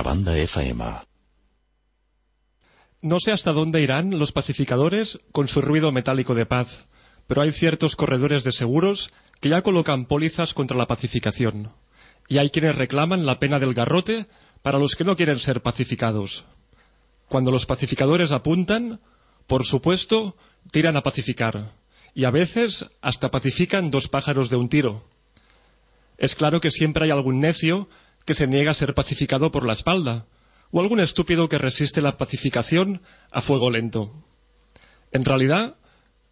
Contrabanda FM. No sé hasta dónde irán los pacificadores con su ruido metálico de paz, pero hay ciertos corredores de seguros que ya colocan pólizas contra la pacificación. Y hay quienes reclaman la pena del garrote para los que no quieren ser pacificados. Cuando los pacificadores apuntan, por supuesto, tiran a pacificar. Y a veces hasta pacifican dos pájaros de un tiro. Es claro que siempre hay algún necio que se niega a ser pacificado por la espalda, o algún estúpido que resiste la pacificación a fuego lento. En realidad,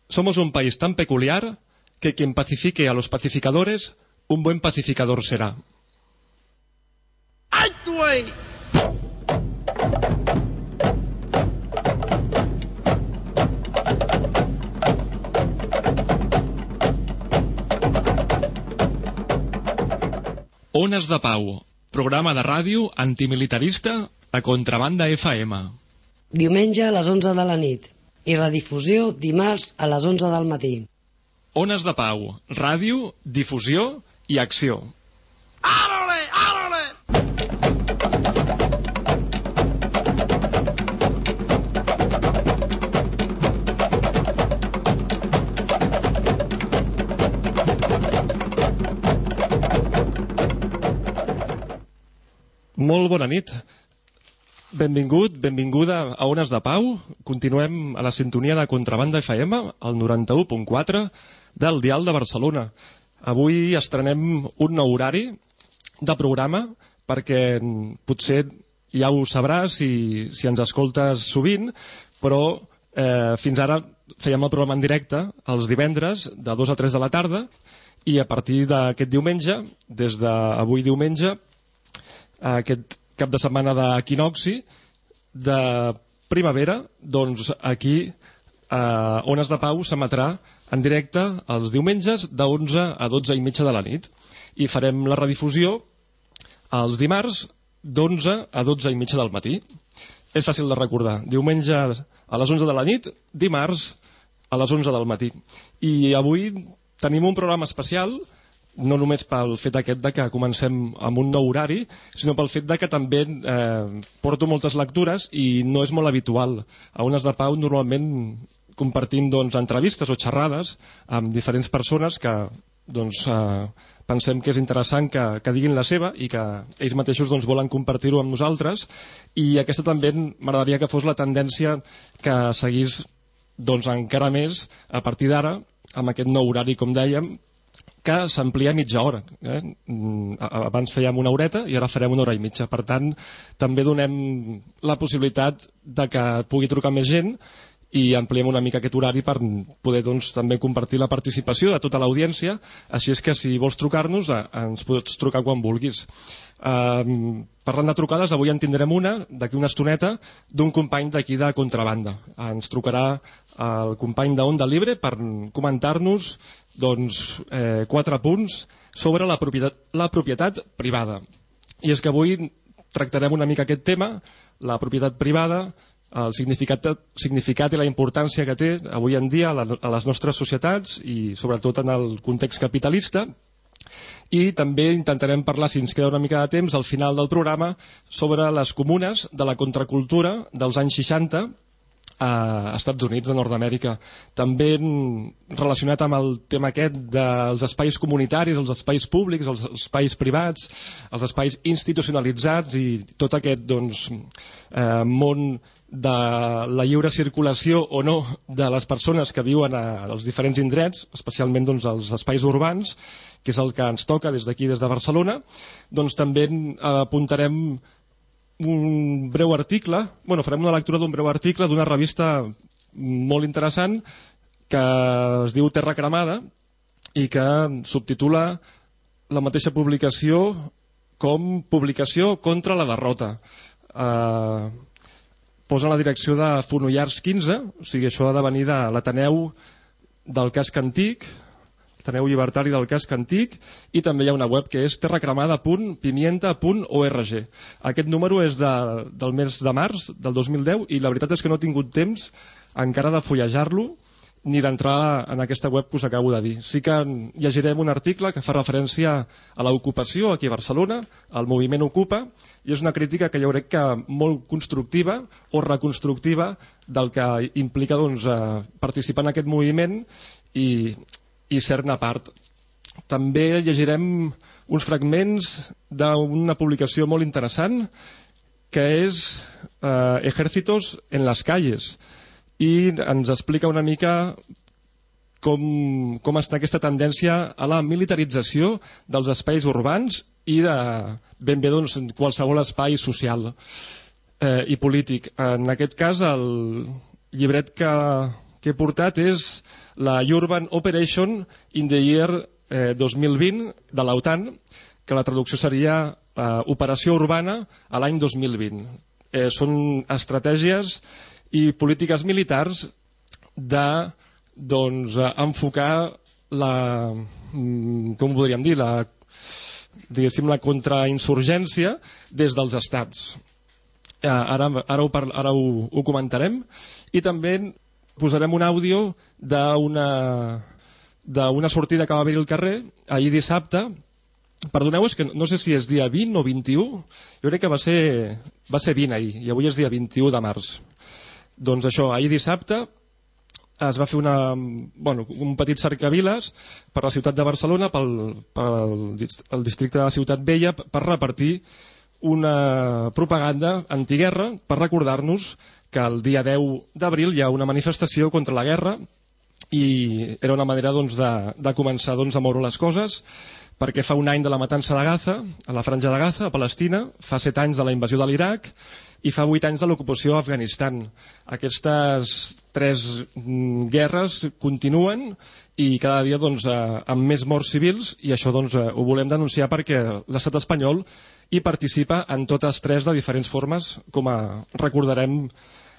somos un país tan peculiar que quien pacifique a los pacificadores, un buen pacificador será. Ones de Pau, programa de ràdio antimilitarista a Contrabanda FM. Diumenge a les 11 de la nit i redifusió dimarts a les 11 del matí. Ones de Pau, ràdio, difusió i acció. Àrole, Molt bona nit. Benvingut, benvinguda a Ones de Pau. Continuem a la sintonia de Contrabanda FM, al 91.4 del Dial de Barcelona. Avui estrenem un nou horari de programa perquè potser ja ho sabràs si, si ens escoltes sovint, però eh, fins ara fèiem el programa en directe els divendres de 2 a 3 de la tarda i a partir d'aquest diumenge, des d'avui diumenge, aquest cap de setmana d'equinoxi de primavera, doncs aquí a Ones de Pau s'emetrà en directe els diumenges de 11 a 12 i mitja de la nit i farem la redifusió els dimarts d'11 a 12 i mitja del matí. És fàcil de recordar. Diumenge a les 11 de la nit, dimarts a les 11 del matí. I avui tenim un programa especial no només pel fet aquest de que comencem amb un nou horari, sinó pel fet de que també eh, porto moltes lectures i no és molt habitual. A Unes de Pau normalment compartim doncs, entrevistes o xerrades amb diferents persones que doncs, eh, pensem que és interessant que, que diguin la seva i que ells mateixos doncs, volen compartir-ho amb nosaltres i aquesta també m'agradaria que fos la tendència que seguís doncs, encara més a partir d'ara amb aquest nou horari, com dèiem, que s'amplia mitja hora. Eh? Mm, abans fèiem una horeta i ara farem una hora i mitja. Per tant, també donem la possibilitat de que pugui trucar més gent i ampliem una mica aquest horari per poder doncs, també compartir la participació de tota l'audiència. Així és que si vols trucar-nos, eh, ens pots trucar quan vulguis. Um, parlant de trucades, avui en tindrem una, d'aquí una estoneta, d'un company d'aquí de Contrabanda. Ens trucarà el company d'Onda Libre per comentar-nos doncs, eh, quatre punts sobre la propietat, la propietat privada. I és que avui tractarem una mica aquest tema, la propietat privada, el significat, significat i la importància que té avui en dia a les nostres societats i sobretot en el context capitalista i també intentarem parlar, si ens queda una mica de temps, al final del programa, sobre les comunes de la contracultura dels anys 60 a Estats Units de Nord-Amèrica. També relacionat amb el tema aquest dels espais comunitaris, els espais públics, els espais privats, els espais institucionalitzats i tot aquest doncs, eh, món de la lliure circulació o no de les persones que viuen als diferents indrets, especialment doncs, als espais urbans, que és el que ens toca des d'aquí, des de Barcelona, doncs també apuntarem un breu article, bueno, farem una lectura d'un breu article d'una revista molt interessant que es diu Terra Cremada i que subtitula la mateixa publicació com publicació contra la derrota. Eh, posa la direcció de Fonollars 15, o sigui, això ha de venir de l'Ateneu del casc antic, Ateneu Llibertari del casc antic, i també hi ha una web que és terracremada.pimienta.org. Aquest número és de, del mes de març del 2010 i la veritat és que no he tingut temps encara de fullejar-lo, ni d'entrar en aquesta web que us acabo de dir. Sí que llegirem un article que fa referència a l'ocupació aquí a Barcelona, al moviment Ocupa, i és una crítica que jo crec que molt constructiva o reconstructiva del que implica doncs, eh, participar en aquest moviment i, i ser-ne part. També llegirem uns fragments d'una publicació molt interessant que és eh, Ejércitos en las calles, i ens explica una mica com, com està aquesta tendència a la militarització dels espais urbans i de ben bé doncs, qualsevol espai social eh, i polític. En aquest cas, el llibret que, que he portat és la Urban Operation in the Year eh, 2020 de l'OTAN, que la traducció seria eh, Operació Urbana a l'any 2020. Eh, són estratègies i polítiques militars de doncs, enfocar la, mm, com podríem dir, la, diguéssim, la contrainsurgència des dels estats. Eh, ara, ara, ho, ara ho, ho comentarem i també posarem un àudio d'una sortida que va haver al carrer ahir dissabte Perdoneu, és que no sé si és dia 20 o 21, jo crec que va ser, va ser 20 ahir, i avui és dia 21 de març. Doncs això, ahir dissabte es va fer una, bueno, un petit cercaviles per la ciutat de Barcelona, pel, pel el districte de la Ciutat Vella, per repartir una propaganda antiguerra per recordar-nos que el dia 10 d'abril hi ha una manifestació contra la guerra i era una manera doncs, de, de començar doncs, a moure les coses perquè fa un any de la matança de Gaza, a la franja de Gaza, a Palestina, fa set anys de la invasió de l'Iraq i fa vuit anys de l'ocupació a Afganistan. Aquestes tres mm, guerres continuen i cada dia doncs, eh, amb més morts civils i això doncs, eh, ho volem denunciar perquè l'estat espanyol hi participa en totes tres de diferents formes, com a recordarem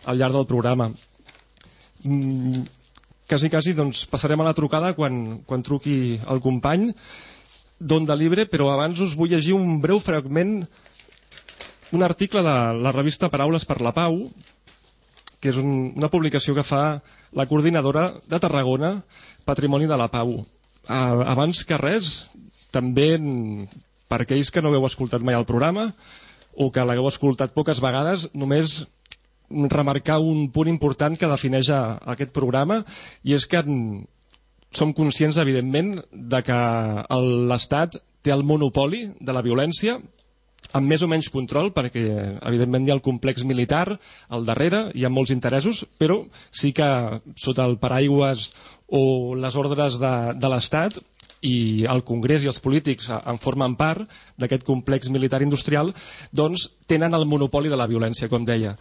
al llarg del programa. Mm, quasi, quasi doncs, passarem a la trucada quan, quan truqui el company d'Onda Libre, però abans us vull llegir un breu fragment un article de la revista Paraules per la Pau, que és un, una publicació que fa la coordinadora de Tarragona Patrimoni de la Pau. Abans que res, també per aquells que no heu escoltat mai el programa o que l'hagueu escoltat poques vegades, només remarcar un punt important que defineix aquest programa i és que som conscients, evidentment, de que l'Estat té el monopoli de la violència amb més o menys control, perquè evidentment hi ha el complex militar al darrere, hi ha molts interessos, però sí que sota el paraigües o les ordres de, de l'Estat i el Congrés i els polítics en formen part d'aquest complex militar industrial, doncs tenen el monopoli de la violència, com deia.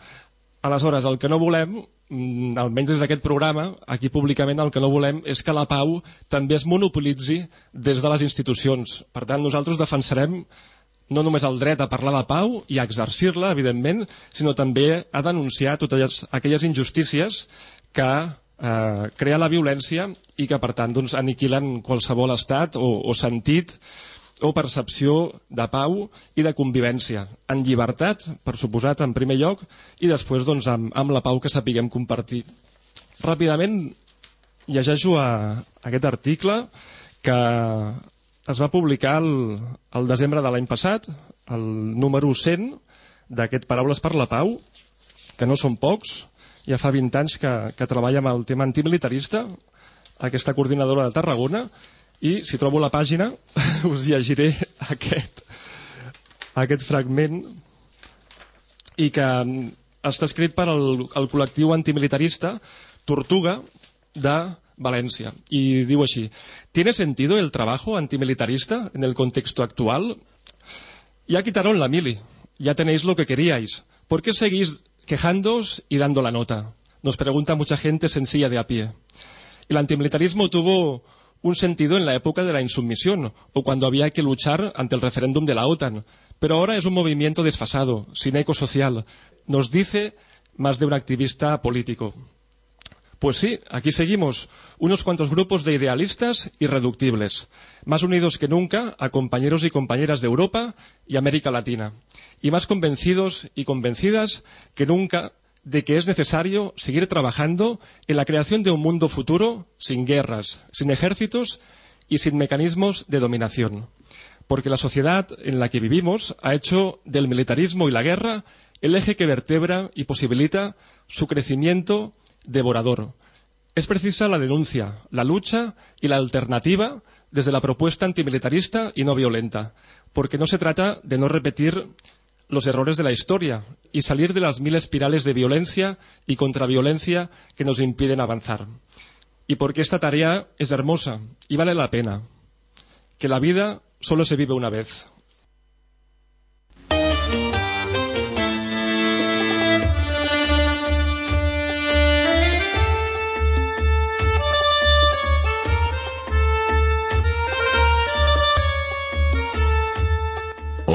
Aleshores, el que no volem, mm, almenys des d'aquest programa, aquí públicament el que no volem és que la pau també es monopolitzi des de les institucions. Per tant, nosaltres defensarem no només el dret a parlar de pau i a exercir-la, evidentment, sinó també a denunciar totes aquelles injustícies que eh, crea la violència i que, per tant, doncs, aniquilen qualsevol estat o, o sentit o percepció de pau i de convivència, en llibertat, per suposat, en primer lloc, i després doncs, amb, amb la pau que sapiguem compartir. Ràpidament llegeixo a, a aquest article que es va publicar el, el desembre de l'any passat, el número 100 d'aquest Paraules per la Pau, que no són pocs, ja fa 20 anys que, que treballa amb el tema antimilitarista, aquesta coordinadora de Tarragona, i si trobo la pàgina us llegiré aquest, aquest fragment i que està escrit per el, el col·lectiu antimilitarista Tortuga de Valencia y digo así, ¿tiene sentido el trabajo antimilitarista en el contexto actual? Ya quitaron la mili, ya tenéis lo que queríais. ¿Por qué seguís quejándoos y dando la nota? Nos pregunta mucha gente sencilla de a pie. El antimilitarismo tuvo un sentido en la época de la insumisión o cuando había que luchar ante el referéndum de la OTAN. Pero ahora es un movimiento desfasado, sin eco social. Nos dice más de un activista político. Pues sí, aquí seguimos, unos cuantos grupos de idealistas irreductibles, más unidos que nunca a compañeros y compañeras de Europa y América Latina, y más convencidos y convencidas que nunca de que es necesario seguir trabajando en la creación de un mundo futuro sin guerras, sin ejércitos y sin mecanismos de dominación. Porque la sociedad en la que vivimos ha hecho del militarismo y la guerra el eje que vertebra y posibilita su crecimiento devorador. Es precisa la denuncia, la lucha y la alternativa desde la propuesta antimilitarista y no violenta, porque no se trata de no repetir los errores de la historia y salir de las mil espirales de violencia y contraviolencia que nos impiden avanzar. Y porque esta tarea es hermosa y vale la pena. Que la vida solo se vive una vez.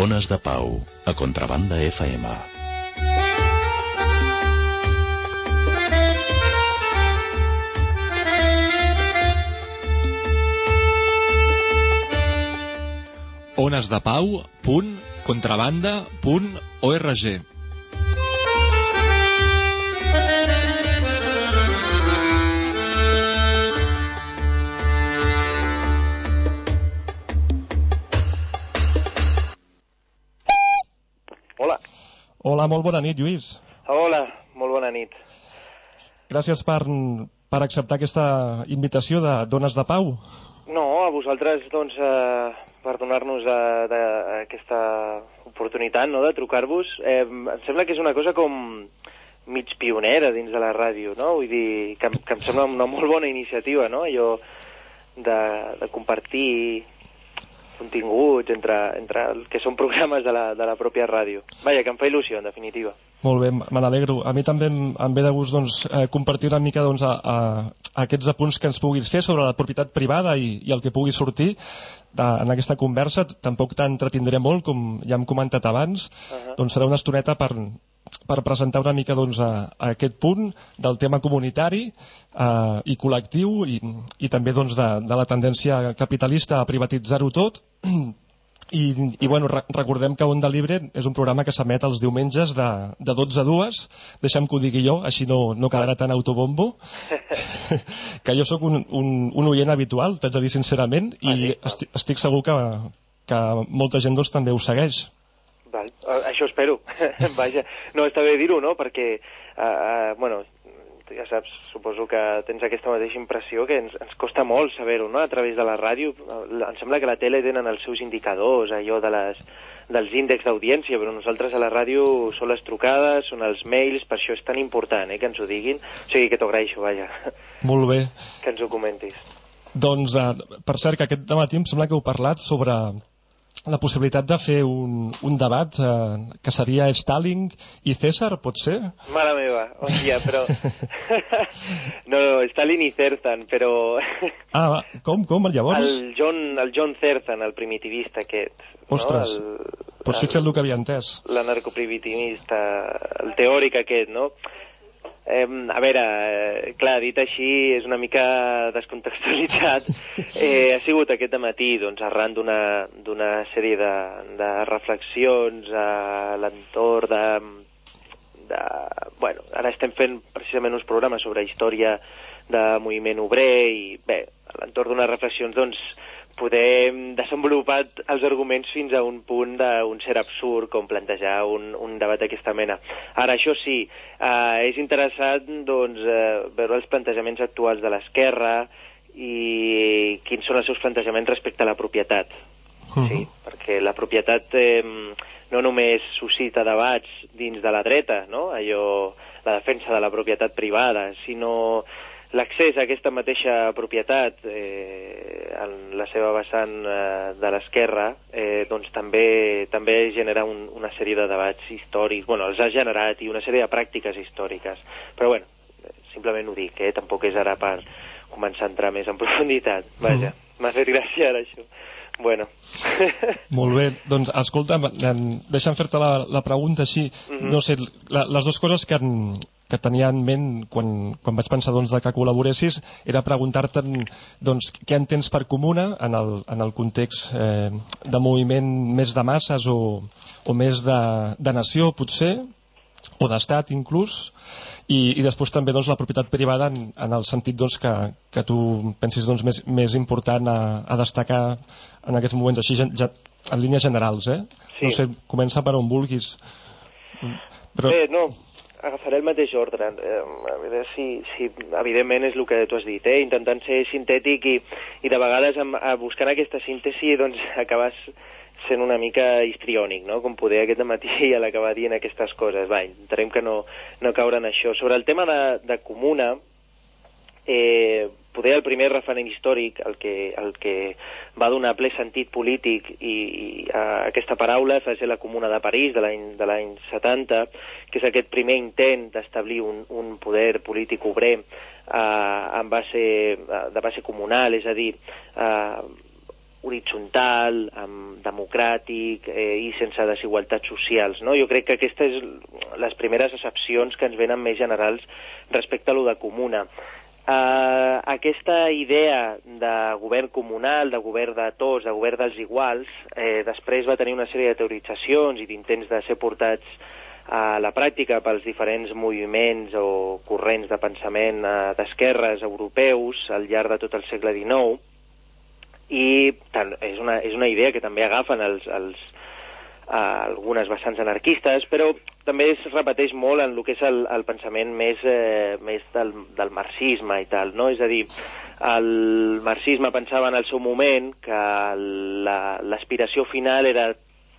Ones de Pau, a Contrabanda FM. onesdepau.contrabanda.org Hola, molt bona nit, Lluís. Hola, molt bona nit. Gràcies per, per acceptar aquesta invitació de Dones de Pau. No, a vosaltres, doncs, eh, per donar-nos eh, aquesta oportunitat no, de trucar-vos. Eh, em sembla que és una cosa com mig pionera dins de la ràdio, no? Vull dir, que, que em sembla una molt bona iniciativa, no? Allò de, de compartir continguts entre, entre el que són programes de la, de la pròpia ràdio. Vaja, que em fa il·lusió, en definitiva. Molt bé, me n'alegro. A mi també em, em ve de gust doncs, eh, compartir una mica doncs, a, a, aquests apunts que ens puguis fer sobre la propietat privada i, i el que pugui sortir de, en aquesta conversa. Tampoc t'entretindré molt, com ja hem comentat abans. Uh -huh. Doncs serà una estoneta per, per presentar una mica doncs, a, a aquest punt del tema comunitari eh, i col·lectiu i, i també doncs, de, de la tendència capitalista a privatitzar-ho tot. I, i bueno, re recordem que Onda Libre és un programa que s'emet els diumenges de, de 12 a 2, deixem que ho digui jo, així no, no quedarà tan autobombo, que jo sóc un, un, un oient habitual, t'haig de dir sincerament, i estic, estic segur que, que molta gent doncs, també ho segueix. Val. Eh, Això espero. Vaja. No, està bé dir-ho, no?, perquè, uh, uh, bueno, ja saps, suposo que tens aquesta mateixa impressió que ens, ens costa molt saber-ho, no?, a través de la ràdio. Em sembla que la tele tenen els seus indicadors, allò de les, dels índexs d'audiència, però nosaltres a la ràdio són les trucades, són els mails, per això és tan important, eh, que ens ho diguin. O sigui, que t'ho agraeixo, vaja, Molt bé. que ens ho comentis. Doncs, eh, per cert, que aquest matí em sembla que heu parlat sobre la possibilitat de fer un, un debat eh, que seria Stalin i César, pot ser? Mare meva, hòstia, però... no, no, Stalin i Zerzan, però... Ah, com, com, llavors? El John, el John Zerzan, el primitivista aquest. Ostres, no? el, Pots fixar el que havia entès. l'anarcoprimitivista, el teòric aquest, no? Eh, a veure, eh, clar, dit així és una mica descontextualitzat. Eh, ha sigut aquest matí, doncs, arran d'una d'una sèrie de, de reflexions a l'entorn de, de... Bueno, ara estem fent precisament uns programes sobre història de moviment obrer i, bé, a l'entorn d'unes reflexions, doncs, poder desenvolupar els arguments fins a un punt d'un cert absurd com plantejar un, un debat d'aquesta mena. Ara, això sí, eh, és interessant doncs, eh, veure els plantejaments actuals de l'esquerra i quins són els seus plantejaments respecte a la propietat. Sí, perquè la propietat eh, no només suscita debats dins de la dreta, no? allò, la defensa de la propietat privada, sinó l'accés a aquesta mateixa propietat eh, en la seva vessant eh, de l'esquerra eh, doncs també també genera un, una sèrie de debats històrics, bueno, els ha generat i una sèrie de pràctiques històriques. Però bueno, simplement ho dic, eh? tampoc és ara per començar a entrar més en profunditat. Vaja, m'ha fet gràcia ara això. Bueno. Molt bé, doncs escolta, deixa'm fer-te la, la pregunta així. Mhm. No sé, la, les dues coses que, en, que tenia en ment quan, quan vaig pensar doncs, de que col·laboressis era preguntar-te doncs, què entens per comuna en el, en el context eh, de moviment més de masses o, o més de, de nació, potser, o d'estat inclús, i, i després també doncs, la propietat privada en, en el sentit doncs, que, que tu pensis doncs, més, més important a, a destacar en aquests moments, així ja, en línies generals, eh? Sí. No sé, comença per on vulguis. Però, Bé, no, agafaré el mateix ordre. Eh, a veure si, si evidentment és el que tu has dit, eh? intentant ser sintètic i, i de vegades amb, a buscant aquesta síntesi doncs acabes sent una mica histriònic, no? com poder aquest matí a l'acabar dient aquestes coses. Va, intentarem que no, no caure en això. Sobre el tema de, de comuna, eh, poder el primer referent històric, el que, el que va donar ple sentit polític i, i a aquesta paraula va ser la Comuna de París de l'any de l'any 70, que és aquest primer intent d'establir un, un poder polític obrer eh, en base, de base comunal, és a dir, eh, horitzontal, amb, democràtic eh, i sense desigualtats socials. No? Jo crec que aquestes les primeres excepcions que ens venen més generals respecte a lo de comuna. Uh, aquesta idea de govern comunal, de govern de tots, de govern dels iguals, eh, després va tenir una sèrie de teoritzacions i d'intents de ser portats a la pràctica pels diferents moviments o corrents de pensament eh, d'esquerres europeus al llarg de tot el segle XIX i tant, és, una, és una idea que també agafen els, els, algunes vessants anarquistes, però també es repeteix molt en el que és el, el pensament més, eh, més del, del marxisme i tal, no? És a dir, el marxisme pensava en el seu moment que l'aspiració la, final era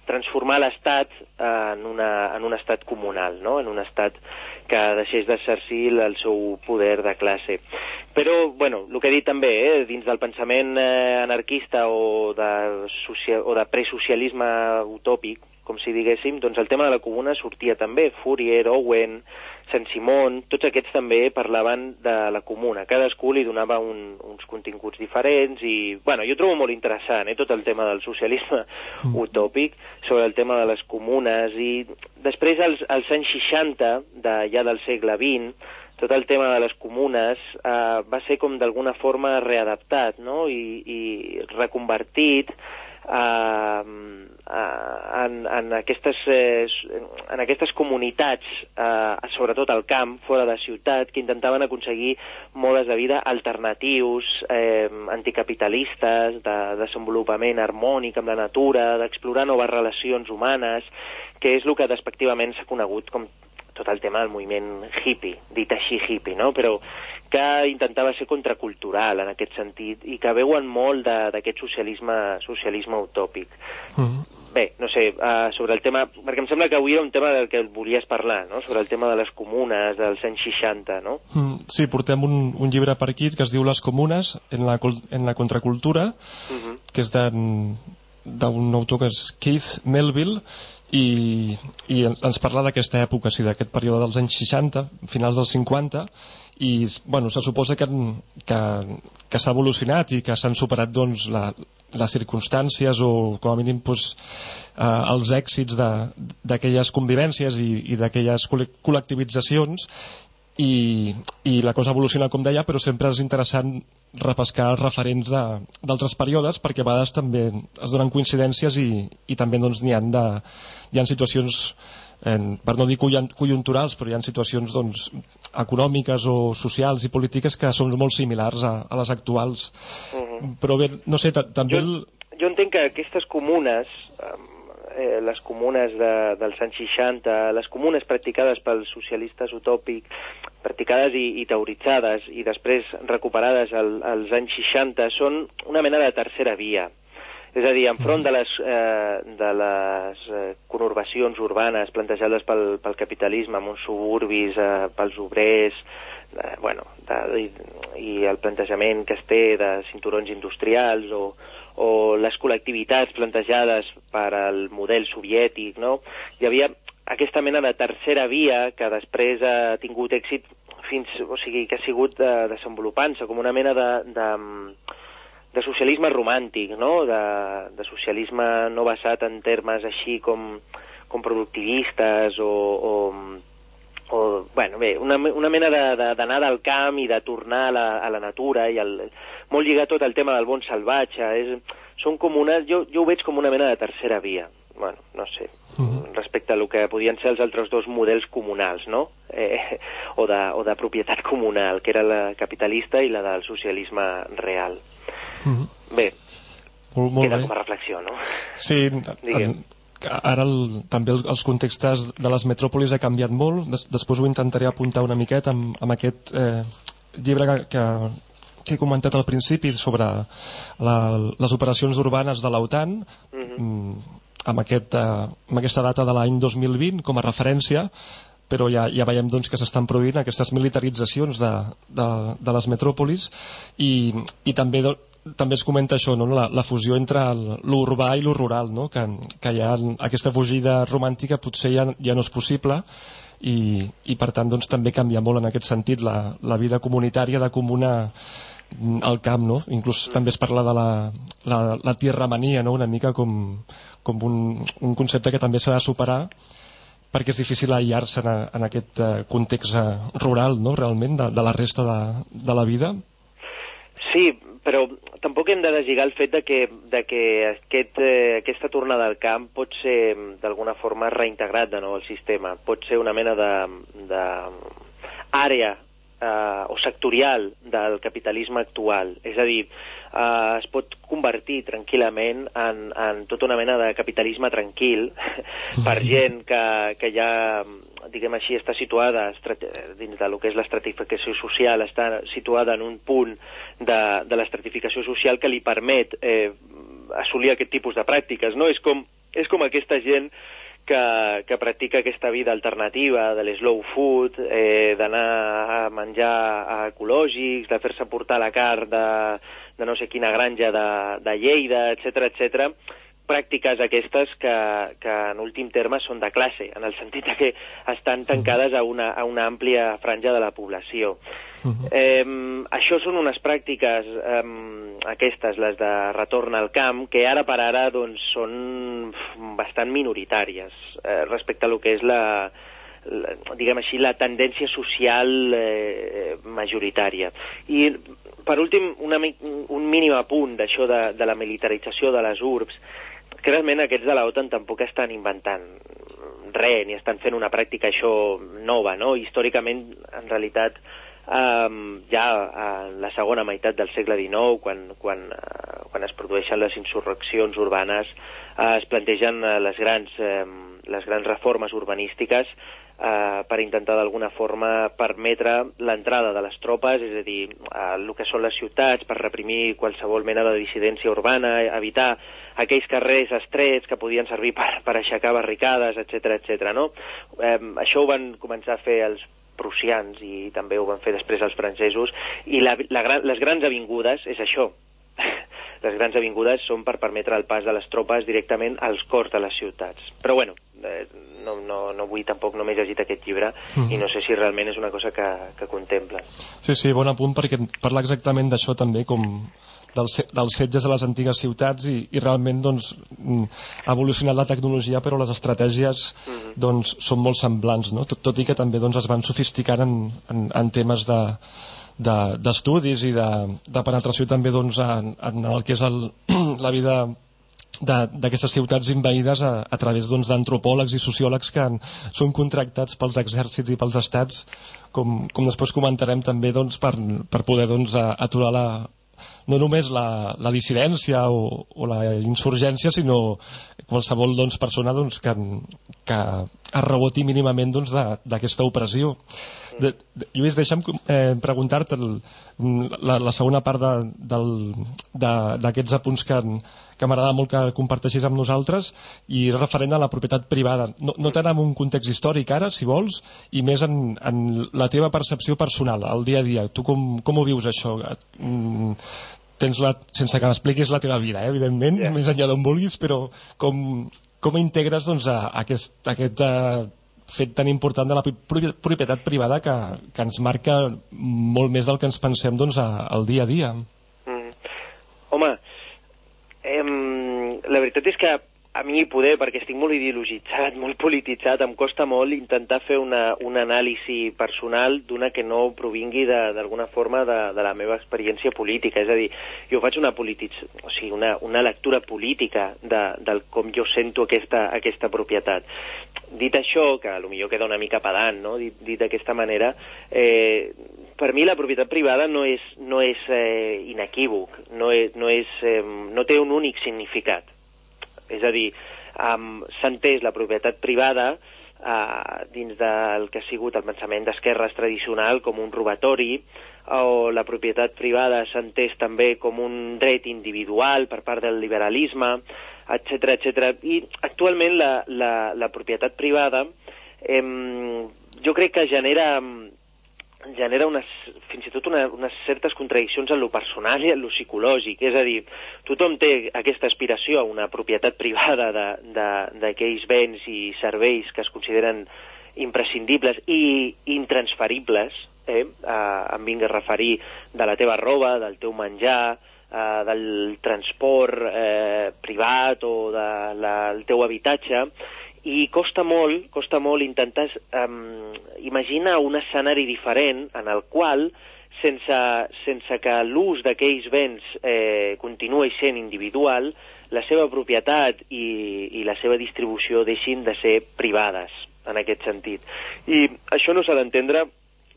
transformar l'Estat en, una, en un estat comunal, no? en un estat que deixés d'exercir el seu poder de classe. Però, bueno, el que he dit també, eh, dins del pensament eh, anarquista o de, o de presocialisme utòpic, com si diguéssim, doncs el tema de la comuna sortia també. Fourier, Owen, Sant Simón, tots aquests també parlaven de la comuna. Cadascú li donava un, uns continguts diferents i, bueno, jo trobo molt interessant eh, tot el tema del socialisme mm. utòpic sobre el tema de les comunes i després als, als anys 60, de, ja del segle XX, tot el tema de les comunes eh, va ser com d'alguna forma readaptat no? I, i reconvertit eh, en, en, aquestes, eh, en aquestes comunitats, eh, sobretot al camp, fora de ciutat, que intentaven aconseguir modes de vida alternatius, eh, anticapitalistes, de desenvolupament harmònic amb la natura, d'explorar noves relacions humanes, que és el que despectivament s'ha conegut com tot el tema del moviment hippie, dit així hippie, no? però que intentava ser contracultural en aquest sentit i que veuen molt d'aquest socialisme, socialisme utòpic. Mm -hmm. Bé, no sé, uh, sobre el tema... Perquè em sembla que avui era un tema del que volies parlar, no? Sobre el tema de les comunes dels anys 60, no? Mm, sí, portem un, un llibre per aquí que es diu Les comunes en la, en la contracultura, mm -hmm. que és d'un autor que és Keith Melville, i, i ens parla d'aquesta època, sí, d'aquest període dels anys 60, finals dels 50, i bueno, se suposa que, que, que s'ha evolucionat i que s'han superat doncs, la, les circumstàncies o com a mínim doncs, eh, els èxits d'aquelles convivències i, i d'aquelles col·lectivitzacions i, i la cosa evoluciona com deia però sempre és interessant repescar els referents d'altres períodes perquè a vegades també es donen coincidències i, i també doncs, n'hi ha, de, hi ha situacions en, per no dir conjunturals, però hi ha situacions doncs, econòmiques o socials i polítiques que són molt similars a, a les actuals. Uh mhm. -huh. Però bé, no sé, també... Jo, jo entenc que aquestes comunes, eh, les comunes de, dels anys 60, les comunes practicades pels socialistes utòpics, practicades i, i teoritzades i després recuperades al, als anys 60, són una mena de tercera via. És a dir, enfront de les, eh, de les eh, conurbacions urbanes plantejades pel, pel capitalisme amb uns suburbis eh, pels obrers, eh, bueno, de, i, i el plantejament que es té de cinturons industrials o, o les col·lectivitats plantejades per al model soviètic, no? Hi havia aquesta mena de tercera via que després ha tingut èxit fins, o sigui, que ha sigut de, desenvolupant-se com una mena de, de, de socialisme romàntic, no? de, de socialisme no basat en termes així com, com productivistes o, o, o bueno, bé, una, una mena d'anar de, del camp i de tornar a la, a la natura i el, molt lligat tot el tema del bon salvatge. És, són com una, jo, jo ho veig com una mena de tercera via bueno, no sé, uh mhm. -huh. respecte a lo que podien ser els altres dos models comunals, no? Eh, o, de, o de propietat comunal, que era la capitalista i la del socialisme real. Uh mhm. -huh. Bé, molt, molt queda bé. com a reflexió, no? Sí, en, ara el, també el, els contextes de les metròpolis ha canviat molt, Des, després ho intentaré apuntar una miqueta amb, amb aquest eh, llibre que, que, que he comentat al principi sobre la, les operacions urbanes de l'OTAN, uh mhm. -huh. Mm, amb, aquest, eh, amb aquesta data de l'any 2020 com a referència però ja, ja veiem doncs, que s'estan produint aquestes militaritzacions de, de, de les metròpolis i, i també, també es comenta això, no? la, la fusió entre l'urbà i lo rural, no? que, que ja aquesta fugida romàntica potser ja, ja no és possible i, i per tant doncs, també canvia molt en aquest sentit la, la vida comunitària de comuna al camp, no? Inclús també es parla de la, la, la tierramania, no? Una mica com, com un, un concepte que també s'ha de superar perquè és difícil aïllar-se en, en aquest uh, context uh, rural, no?, realment, de, de la resta de, de la vida. Sí, però tampoc hem de deslligar el fet de que, de que aquest, eh, aquesta tornada al camp pot ser d'alguna forma reintegrat de nou al sistema. Pot ser una mena de, de àrea eh, o sectorial del capitalisme actual. És a dir, eh, es pot convertir tranquil·lament en, en tota una mena de capitalisme tranquil per gent que, que ja diguem així, està situada dins de lo que és l'estratificació social, està situada en un punt de, de l'estratificació social que li permet eh, assolir aquest tipus de pràctiques, no? És com, és com aquesta gent que, que practica aquesta vida alternativa de l'slow food, eh, d'anar a menjar ecològics, de fer-se portar la carn de, de no sé quina granja de, de Lleida, etc etc pràctiques aquestes que, que en últim terme són de classe, en el sentit que estan tancades a una, a una àmplia franja de la població. Uh -huh. eh, això són unes pràctiques, eh, aquestes, les de retorn al camp, que ara per ara doncs, són bastant minoritàries eh, respecte a lo que és la, la, diguem així, la tendència social eh, majoritària. I, per últim, una, un mínim apunt d'això de, de la militarització de les urbs que realment aquests de l'OTAN tampoc estan inventant res, ni estan fent una pràctica això nova, no? Històricament, en realitat, um, ja en la segona meitat del segle XIX, quan, quan, uh, quan es produeixen les insurreccions urbanes, uh, es plantegen uh, les, grans, um, les grans reformes urbanístiques eh, per intentar d'alguna forma permetre l'entrada de les tropes, és a dir, eh, el que són les ciutats, per reprimir qualsevol mena de dissidència urbana, evitar aquells carrers estrets que podien servir per, per aixecar barricades, etc etc. no? Eh, això ho van començar a fer els prussians i també ho van fer després els francesos i la, la, les grans avingudes és això les grans avingudes són per permetre el pas de les tropes directament als cors de les ciutats però bueno, no, no, no vull tampoc només llegit aquest llibre mm. i no sé si realment és una cosa que, que contempla. Sí, sí, bon apunt perquè parla exactament d'això també com dels, dels setges a les antigues ciutats i, i realment doncs, mm, ha evolucionat la tecnologia però les estratègies mm -hmm. doncs, són molt semblants no? tot, tot i que també doncs, es van sofisticant en, en, en temes de d'estudis de, i de, de penetració també doncs, en, en el que és el, la vida d'aquestes ciutats invaïdes a, a través d'antropòlegs doncs, i sociòlegs que han, són contractats pels exèrcits i pels estats com, com després comentarem també doncs, per, per poder doncs, aturar la, no només la, la dissidència o, o la insurgència, sinó qualsevol doncs, persona doncs, que, que es reboti mínimament doncs, d'aquesta doncs, opressió. De, de, Lluís, deixa'm eh, preguntar-te la, la segona part d'aquests de, apunts que, que m'agrada molt que comparteixis amb nosaltres i referent a la propietat privada. No, no tant en un context històric ara, si vols, i més en, en la teva percepció personal, al dia a dia. Tu com, com ho vius, això? Mm, tens la, sense que m'expliquis la teva vida, eh, evidentment, yeah. més enllà d'on vulguis, però com, com integres doncs, a, a aquest, a aquest uh, fet tan important de la propietat privada que, que ens marca molt més del que ens pensem doncs, a, al dia a dia. Mm. Home, em, la veritat és que a mi poder, perquè estic molt ideologitzat, molt polititzat, em costa molt intentar fer una, una anàlisi personal d'una que no provingui d'alguna forma de, de la meva experiència política. És a dir, jo faig una, polititz... o sigui, una, una lectura política de, del com jo sento aquesta, aquesta propietat. Dit això, que potser queda una mica pedant, no? dit, dit d'aquesta manera, eh, per mi la propietat privada no és, no és eh, inequívoc, no, és, no, és, eh, no té un únic significat és a dir, um, s'ha entès la propietat privada uh, dins del que ha sigut el pensament d'esquerres tradicional com un robatori, o la propietat privada s'ha entès també com un dret individual per part del liberalisme, etc etc. I actualment la, la, la propietat privada eh, jo crec que genera genera unes, fins i tot una, unes certes contradiccions en lo personal i en lo psicològic. És a dir, tothom té aquesta aspiració a una propietat privada d'aquells béns i serveis que es consideren imprescindibles i intransferibles, eh? eh, em vinc a referir de la teva roba, del teu menjar, eh, del transport eh, privat o del de la, teu habitatge, i costa molt, costa molt intentar um, imaginar un escenari diferent en el qual sense, sense que l'ús d'aquells béns eh, continuï sent individual, la seva propietat i, i la seva distribució deixin de ser privades, en aquest sentit. I això no s'ha d'entendre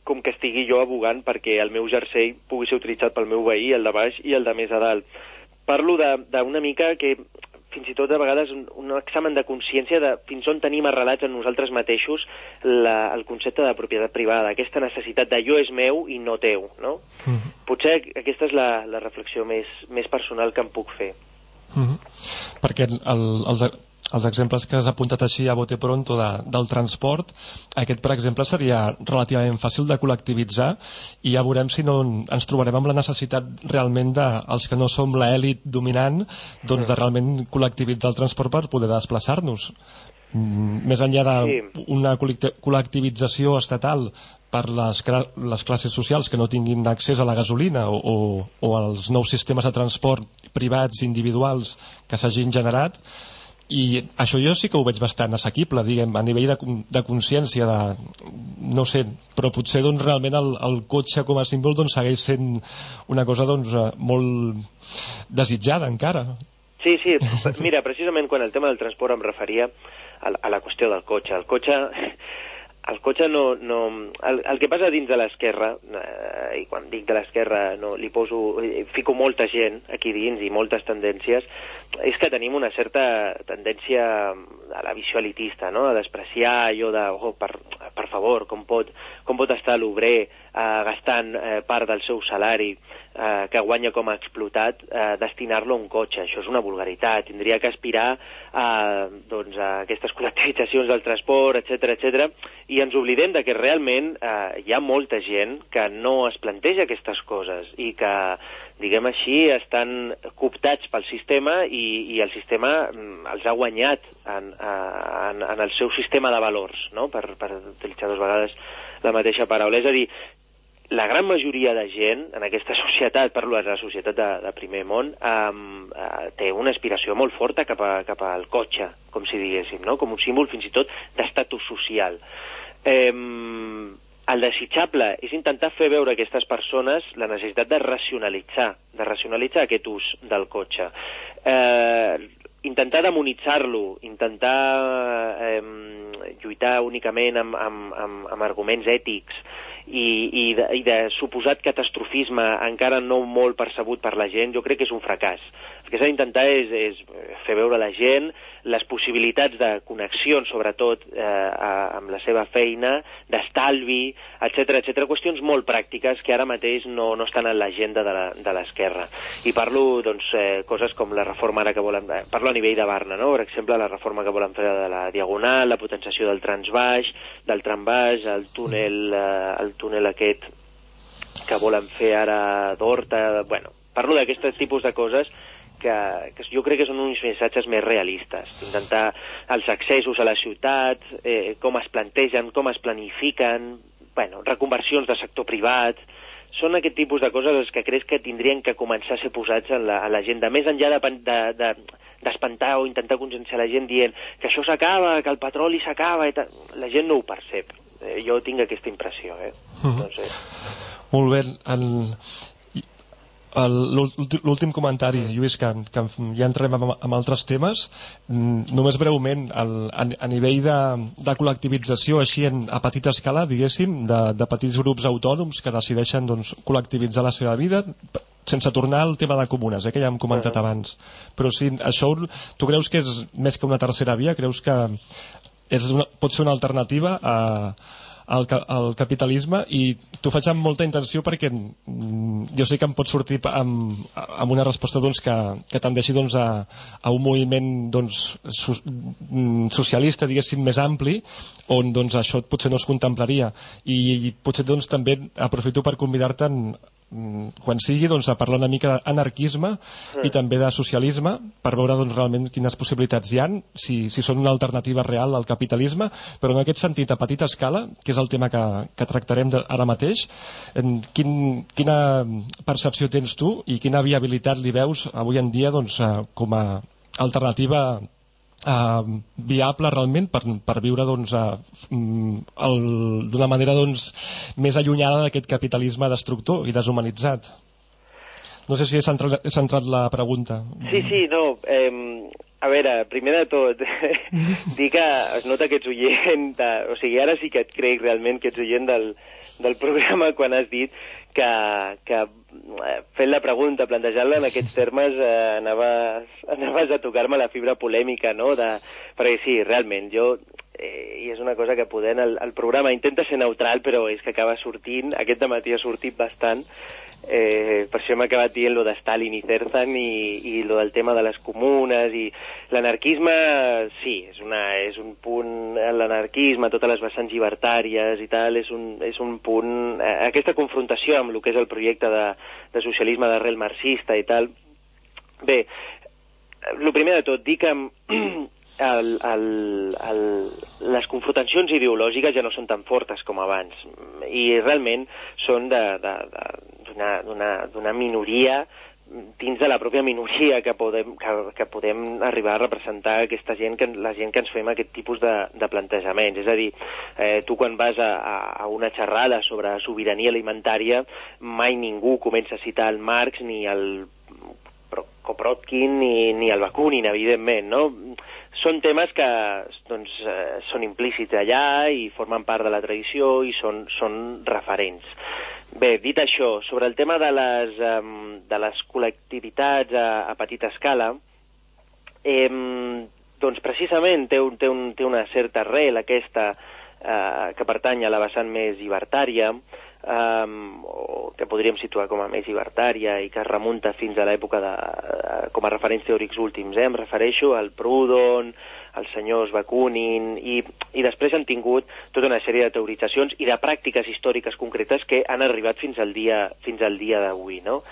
com que estigui jo abogant perquè el meu jersei pugui ser utilitzat pel meu veí, el de baix i el de més a dalt. Parlo d'una mica que fins i tot a vegades un, un examen de consciència de fins on tenim arrelats en nosaltres mateixos la, el concepte de propietat privada, aquesta necessitat de jo és meu i no teu, no? Mhm. Potser aquesta és la, la reflexió més, més personal que em puc fer. Mhm. Perquè el, els, els exemples que has apuntat així a bote pronto de, del transport, aquest, per exemple, seria relativament fàcil de col·lectivitzar i ja veurem si no ens trobarem amb la necessitat realment de, els que no som l'èlit dominant, doncs de realment col·lectivitzar el transport per poder desplaçar-nos. Mm, Més enllà d'una col·lectivització estatal per les, les classes socials que no tinguin accés a la gasolina o, o, o als nous sistemes de transport privats individuals que s'hagin generat, i això jo sí que ho veig bastant assequible, diguem, a nivell de, de consciència, de, no sé, però potser doncs, realment el, el cotxe com a símbol doncs, segueix sent una cosa doncs, eh, molt desitjada encara. Sí, sí, mira, precisament quan el tema del transport em referia a la, a la qüestió del cotxe. El cotxe, el cotxe no... no el, el que passa dins de l'esquerra, eh, i quan dic de l'esquerra no, li poso, eh, fico molta gent aquí dins i moltes tendències, és que tenim una certa tendència a la visió elitista, no? a despreciar allò de, oh, per, per favor, com pot, com pot estar l'obrer eh, gastant eh, part del seu salari eh, que guanya com a explotat, eh, destinar-lo a un cotxe. Això és una vulgaritat. Tindria que aspirar a, doncs, a aquestes col·lectivitzacions del transport, etc etc. i ens oblidem de que realment eh, hi ha molta gent que no es planteja aquestes coses i que, diguem així, estan cooptats pel sistema i, i el sistema mm, els ha guanyat en, en, en el seu sistema de valors, no? per, per utilitzar dues vegades la mateixa paraula. És a dir, la gran majoria de gent en aquesta societat, parlo de la societat de, de primer món, um, uh, té una aspiració molt forta cap, a, cap al cotxe, com si diguéssim, no? com un símbol fins i tot d'estatus social. Um, el desitjable és intentar fer veure a aquestes persones la necessitat de racionalitzar, de racionalitzar aquest ús del cotxe. Eh, intentar demonitzar-lo, intentar eh, lluitar únicament amb, amb, amb, amb arguments ètics i, i, de, i de suposat catastrofisme encara no molt percebut per la gent, jo crec que és un fracàs. El que s'ha d'intentar és, és fer veure a la gent les possibilitats de connexions, sobretot, eh, a- amb la seva feina, d'estalvi, etc etc. qüestions molt pràctiques que ara mateix no, no estan en l'agenda de la- l'esquerra. I parlo, doncs, eh, coses com la reforma ara que volen... eh, Parlo a nivell de Barna, no? Per exemple, la reforma que volen fer de la Diagonal, la potenciació del transbaix, del trambaix, el túnel, eh, el túnel aquest que volen fer ara d'Horta... Bueno, parlo d'aquest tipus de coses que, que jo crec que són uns missatges més realistes. Intentar els accessos a la ciutat, eh, com es plantegen, com es planifiquen, bueno, reconversions de sector privat... Són aquest tipus de coses les que crec que tindrien que començar a ser posats en la- a l'agenda. Més enllà de, de, de, d'espantar o intentar conscienciar la gent dient que això s'acaba, que el petroli s'acaba, i tal. la gent no ho percep. Eh, jo tinc aquesta impressió, eh? Mhm. No sé. Molt bé. El- l'últim- comentari, Lluís, que, que ja entrem amb, amb altres temes, mm, només breument, el, a, a nivell de, de col·lectivització així en, a petita escala, diguéssim, de, de petits grups autònoms que decideixen doncs, col·lectivitzar la seva vida, sense tornar al tema de comunes, eh, que ja hem comentat Mhm. abans. Però si això, tu creus que és més que una tercera via? Creus que és una, pot ser una alternativa a, al, al capitalisme i t'ho faig amb molta intenció perquè mm, jo sé que em pot sortir amb, amb una resposta doncs, que, que tendeixi doncs, a, a un moviment doncs, so, mm, socialista diguéssim més ampli on doncs, això potser no es contemplaria. I, i potser doncs, també aprofito per convidar-te quan sigui doncs, a parlar una mica d'anarquisme i també de socialisme per veure doncs, realment quines possibilitats hi han si, si són una alternativa real al capitalisme però en aquest sentit a petita escala que és el tema que, que tractarem de, ara mateix en quin, quina percepció tens tu i quina viabilitat li veus avui en dia doncs, eh, com a alternativa eh, viable realment per, per viure doncs, eh, mm, d'una manera doncs, més allunyada d'aquest capitalisme destructor i deshumanitzat. No sé si he centrat, he centrat la pregunta. Sí, sí, no. Eh, a veure, primer de tot, dir que es nota que ets oient, de, o sigui, ara sí que et crec realment que ets oient del, del programa quan has dit que, que eh, fent la pregunta, plantejant-la en aquests termes, eh, anaves, anaves a tocar-me la fibra polèmica, no? De, perquè sí, realment, jo eh, i és una cosa que podent el, el programa intenta ser neutral però és que acaba sortint, aquest matí ha sortit bastant eh, per això hem acabat dient lo de Stalin i Zerzan i, i lo del tema de les comunes i l'anarquisme, sí, és, una, és un punt, l'anarquisme, totes les vessants llibertàries i tal, és un, és un punt, eh, aquesta confrontació amb el que és el projecte de, de socialisme d'arrel marxista i tal, bé, el primer de tot, dir que el, el, el, les confrontacions ideològiques ja no són tan fortes com abans i realment són d'una minoria dins de la pròpia minoria que podem, que, que podem arribar a representar aquesta gent, que, la gent que ens fem aquest tipus de, de plantejaments. És a dir, eh, tu quan vas a, a una xerrada sobre sobirania alimentària, mai ningú comença a citar el Marx ni el Koprotkin ni, ni el Bakunin, evidentment, no? són temes que doncs, eh, són implícits allà i formen part de la tradició i són, són referents. Bé, dit això, sobre el tema de les, de les col·lectivitats a, a petita escala, eh, doncs precisament té, un, té, un, té una certa arrel aquesta eh, que pertany a la vessant més llibertària, um, o que podríem situar com a més llibertària i que es remunta fins a l'època de, uh, com a referents teòrics últims. Eh? Em refereixo al Proudhon, als senyors Bakunin, i, i després han tingut tota una sèrie de teoritzacions i de pràctiques històriques concretes que han arribat fins al dia, fins al dia d'avui, no?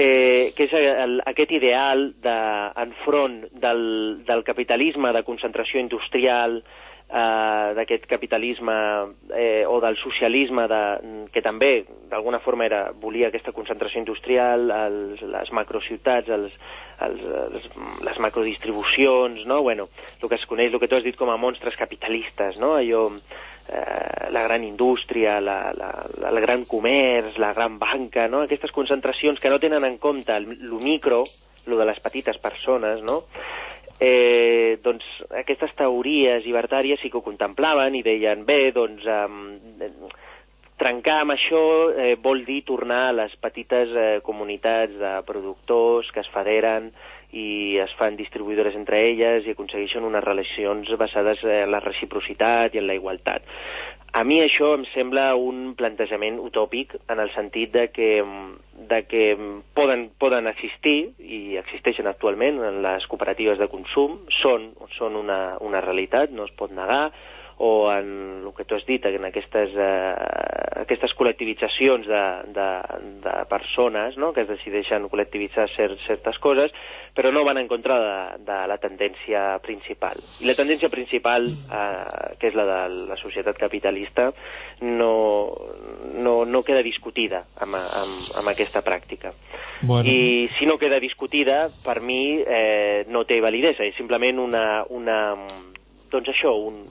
Eh, que és el, aquest ideal de, enfront del, del capitalisme de concentració industrial, eh, d'aquest capitalisme eh, o del socialisme de, que també d'alguna forma era, volia aquesta concentració industrial, els, les macrociutats, els, els, els, les macrodistribucions, no? bueno, el que es coneix, el que tu has dit com a monstres capitalistes, no? allò, eh, la gran indústria, la, la, la, el gran comerç, la gran banca, no? aquestes concentracions que no tenen en compte el, el micro, el de les petites persones, no? Eh, doncs aquestes teories llibertàries sí que ho contemplaven i deien, bé, doncs eh, trencar amb això eh, vol dir tornar a les petites eh, comunitats de productors que es federen i es fan distribuïdores entre elles i aconsegueixen unes relacions basades en la reciprocitat i en la igualtat. A mi això em sembla un plantejament utòpic en el sentit de que, de que poden, poden existir, i existeixen actualment en les cooperatives de consum, són, són una, una realitat, no es pot negar, o en el que tu has dit, en aquestes, eh, aquestes col·lectivitzacions de, de, de persones no? que es decideixen col·lectivitzar cert, certes coses, però no van en contra de, de la tendència principal. I la tendència principal, eh, que és la de la societat capitalista, no, no, no queda discutida amb, amb, amb aquesta pràctica. Bueno. I si no queda discutida, per mi eh, no té validesa, és simplement una, una doncs això, un,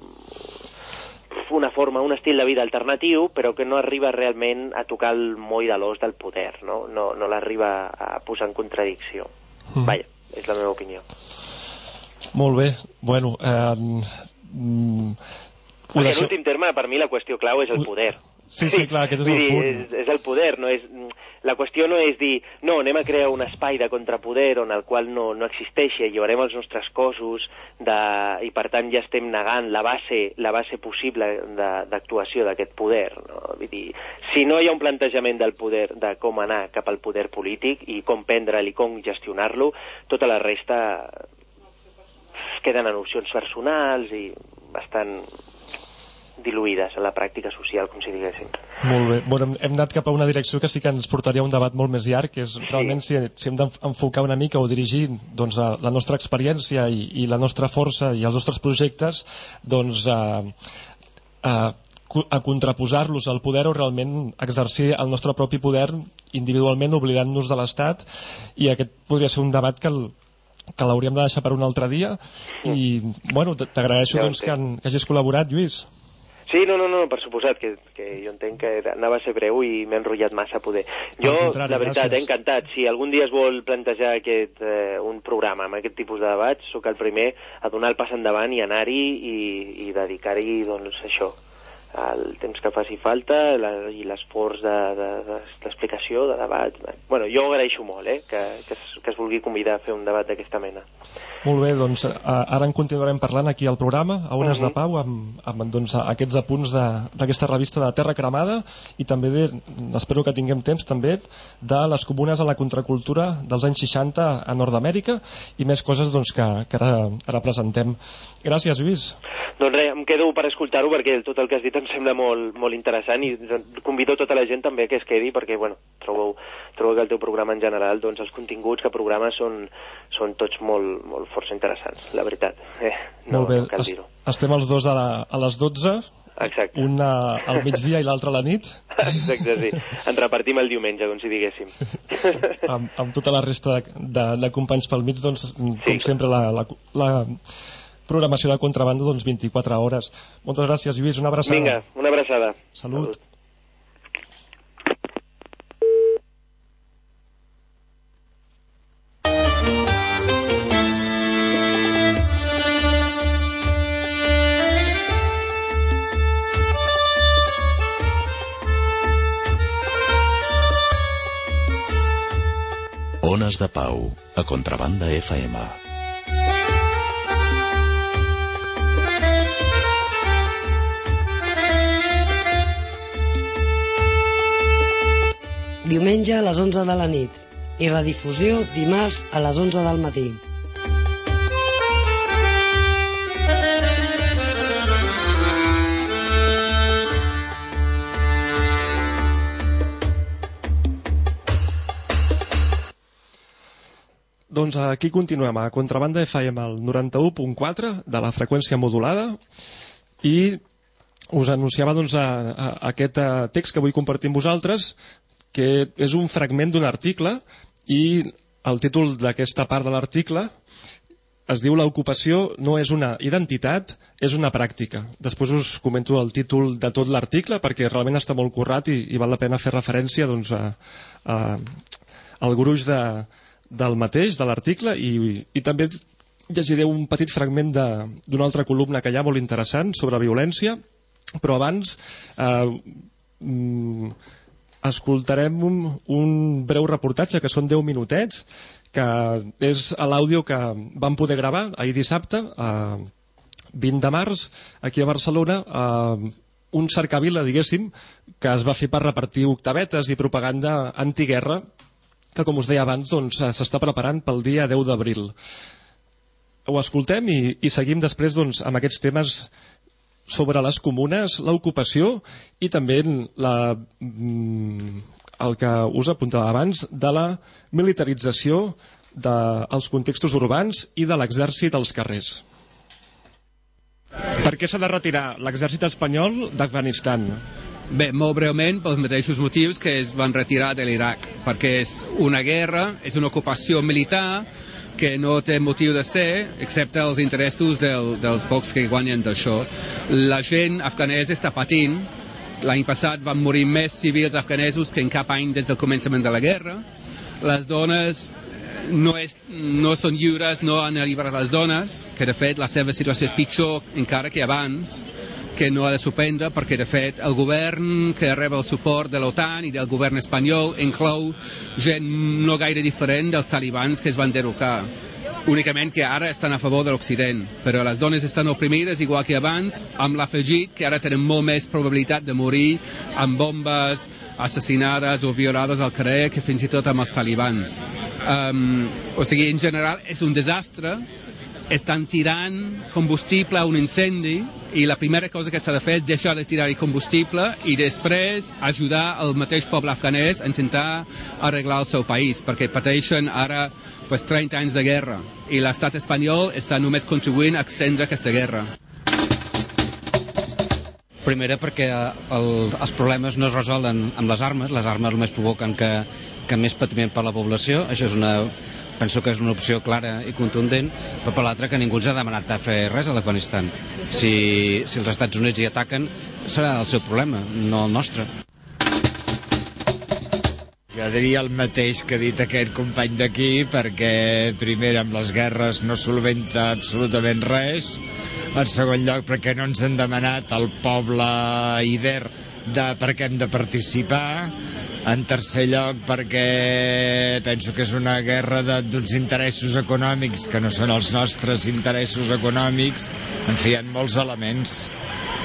una forma, un estil de vida alternatiu, però que no arriba realment a tocar el moll de l'os del poder, no, no, no l'arriba a posar en contradicció. Mm. Vaja, és la meva opinió. Molt bé, bueno... Eh, mm, en últim terme, per mi la qüestió clau és el poder. Sí, sí, clar, aquest és el punt. És, és el poder, no és, la qüestió no és dir, no, anem a crear un espai de contrapoder on el qual no, no existeixi, llevarem els nostres cossos de, i per tant ja estem negant la base, la base possible d'actuació d'aquest poder. No? Vull dir, si no hi ha un plantejament del poder, de com anar cap al poder polític i com prendre'l i com gestionar-lo, tota la resta queden en opcions personals i bastant diluïdes a la pràctica social, com si diguéssim. Molt bé. Bueno, hem anat cap a una direcció que sí que ens portaria un debat molt més llarg, que és sí. realment si, si hem d'enfocar una mica o dirigir doncs, a la nostra experiència i, i la nostra força i els nostres projectes doncs, a, a, a contraposar-los al poder o realment exercir el nostre propi poder individualment oblidant-nos de l'Estat i aquest podria ser un debat que el, que l'hauríem de deixar per un altre dia i bueno, t'agraeixo doncs, que, que hagis col·laborat Lluís Sí, no, no, no, per suposat, que, que jo entenc que anava a ser breu i m'he enrotllat massa a poder. Jo, la veritat, gràcies. he encantat. Si algun dia es vol plantejar aquest, eh, un programa amb aquest tipus de debats, sóc el primer a donar el pas endavant i anar-hi i, i dedicar-hi, doncs, això, el temps que faci falta la, i l'esforç de- de- de- d'explicació, de, de debat. Bueno, jo agraeixo molt, eh, que, que, es, que es vulgui convidar a fer un debat d'aquesta mena. Molt bé, doncs ara en continuarem parlant aquí al programa, a Ones Mhm. de Pau, amb, amb doncs, aquests apunts d'aquesta revista de Terra Cremada i també, de, espero que tinguem temps també, de les comunes a la contracultura dels anys 60 a Nord-Amèrica i més coses doncs, que, que ara, ara presentem. Gràcies, Lluís. Doncs res, em quedo per escoltar-ho perquè tot el que has dit em sembla molt, molt interessant i doncs, convido tota la gent també que es quedi perquè, bueno, trobo, trobo que el teu programa en general, doncs els continguts que programes són, són tots molt, molt força interessants, la veritat. Eh, no, Molt bé, no cal es- estem els dos a, la, a les 12, Exacte. un a, al migdia i l'altre a la nit, Exacte, sí. Ens repartim el diumenge, com si diguéssim. amb, amb tota la resta de, de, de companys pel mig, doncs, com Sí. sempre, la, la, la programació de contrabanda doncs, 24 hores. Moltes gràcies, Lluís, una abraçada. Vinga, una abraçada. Salut. Ones de Pau, a Contrabanda FM. Diumenge a les 11 de la nit i redifusió dimarts a les 11 del matí. Doncs aquí continuem a Contrabanda FM al 91.4 de la freqüència modulada i us anunciava doncs, a, a, aquest eh, text que vull compartir amb vosaltres que és un fragment d'un article i el títol d'aquesta part de l'article es diu l'ocupació no és una identitat, és una pràctica. Després us comento el títol de tot l'article perquè realment està molt currat i, i val la pena fer referència doncs, a, a, al gruix de, del mateix, de l'article, i, i també llegiré un petit fragment d'una altra columna que hi ha molt interessant sobre violència, però abans eh, mm, escoltarem un, un breu reportatge que són 10 minutets que és l'àudio que vam poder gravar ahir dissabte a 20 de març aquí a Barcelona eh, un cercavila, diguéssim, que es va fer per repartir octavetes i propaganda antiguerra que, com us deia abans, doncs, eh, s'està preparant pel dia 10 d'abril. Ho escoltem i, i seguim després doncs, amb aquests temes sobre les comunes, l'ocupació i també la, mm, el que us apuntava abans de la militarització dels contextos urbans i de l'exèrcit als carrers. Per què s'ha de retirar l'exèrcit espanyol d'Afganistan? Bé, molt breument, pels mateixos motius que es van retirar de l'Iraq, perquè és una guerra, és una ocupació militar que no té motiu de ser, excepte els interessos del, dels pocs que guanyen d'això. La gent afganesa està patint, l'any passat van morir més civils afganesos que en cap any des del començament de la guerra. Les dones no, és, no són lliures, no han alliberat les dones, que de fet la seva situació és pitjor encara que abans, que no ha de suspendre perquè de fet el govern que rep el suport de l'OTAN i del govern espanyol inclou gent no gaire diferent dels talibans que es van derrocar. Únicament que ara estan a favor de l'Occident però les dones estan oprimides igual que abans amb l'afegit que ara tenen molt més probabilitat de morir amb bombes assassinades o violades al carrer que fins i tot amb els talibans. Um, o sigui, en general és un desastre estan tirant combustible a un incendi i la primera cosa que s'ha de fer és deixar de tirar combustible i després ajudar el mateix poble afganès a intentar arreglar el seu país perquè pateixen ara pues, 30 anys de guerra i l'estat espanyol està només contribuint a extendre aquesta guerra. Primera perquè el, els problemes no es resolen amb les armes, les armes només provoquen que, que més patiment per la població, això és una, penso que és una opció clara i contundent, però per l'altra que ningú ens ha demanat de fer res a l'Afganistan. Si, si els Estats Units hi ataquen, serà el seu problema, no el nostre. Jo diria el mateix que ha dit aquest company d'aquí, perquè primer amb les guerres no solventa absolutament res, en segon lloc perquè no ens han demanat al poble Iber de per què hem de participar, en tercer lloc perquè penso que és una guerra d'uns interessos econòmics que no són els nostres interessos econòmics, en fi, hi ha molts elements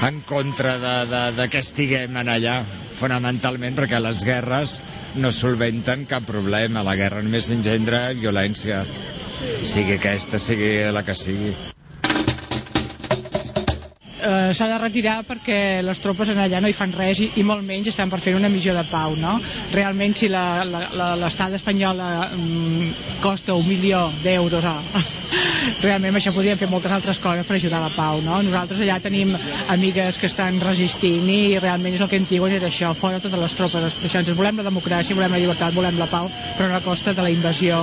en contra de, de, de que estiguem en allà fonamentalment perquè les guerres no solventen cap problema. La guerra només engendra violència sigui aquesta, sigui la que sigui eh, s'ha de retirar perquè les tropes en allà no hi fan res i, i molt menys estan per fer una missió de pau no? realment si l'estat espanyol mm, costa un milió d'euros ah, realment això podríem fer moltes altres coses per ajudar la pau no? nosaltres allà tenim amigues que estan resistint i realment és el que ens diuen és això, fora totes les tropes ens volem la democràcia, volem la llibertat, volem la pau però no a costa de la invasió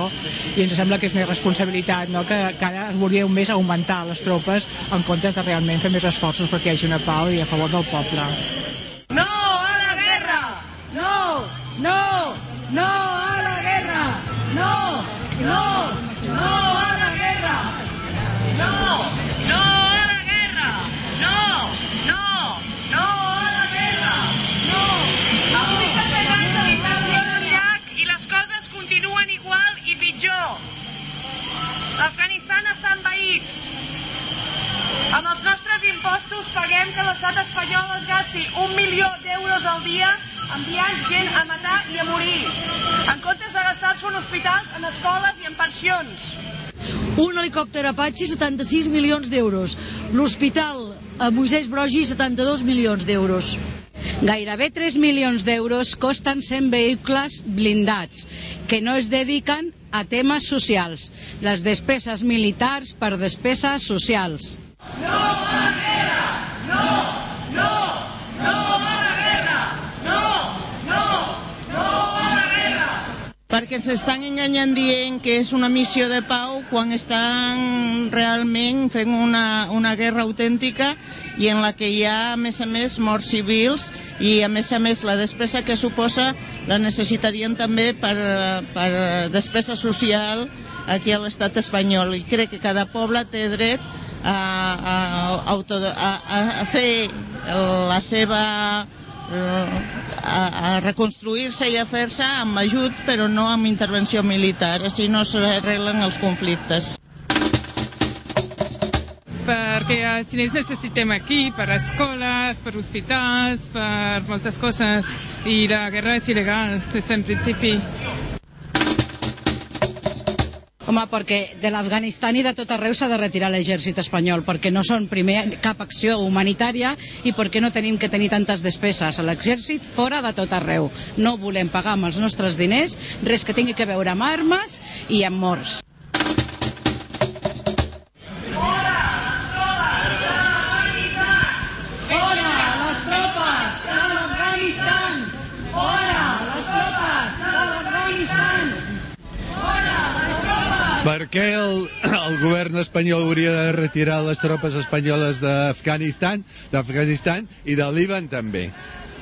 i ens sembla que és més responsabilitat no? que, que ara es volia un més augmentar les tropes en comptes de realment fer més esforços perquè hi hagi una pau i a favor del poble. Amb els nostres impostos paguem que l'estat espanyol es gasti un milió d'euros al dia enviant gent a matar i a morir, en comptes de gastar-se en hospitals, en escoles i en pensions. Un helicòpter Apache, 76 milions d'euros. L'hospital a Moisès Brogi, 72 milions d'euros. Gairebé 3 milions d'euros costen 100 vehicles blindats que no es dediquen a temes socials. Les despeses militars per despeses socials. Perquè s'estan enganyant dient que és una missió de pau quan estan realment fent una, una guerra autèntica i en la que hi ha, a més a més, morts civils i, a més a més, la despesa que suposa la necessitarien també per, per despesa social aquí a l'estat espanyol. I crec que cada poble té dret a, a, auto, a, a fer la seva a, a reconstruir-se i a fer-se amb ajut però no amb intervenció militar així no s'arreglen els conflictes perquè si necessitem aquí per escoles, per hospitals, per moltes coses i la guerra és il·legal des del principi. Home, perquè de l'Afganistan i de tot arreu s'ha de retirar l'exèrcit espanyol, perquè no són primer cap acció humanitària i perquè no tenim que tenir tantes despeses. A l'exèrcit fora de tot arreu. No volem pagar amb els nostres diners res que tingui que veure amb armes i amb morts. Per què el, el govern espanyol hauria de retirar les tropes espanyoles d'Afganistan d'Afganistan i de Líban també?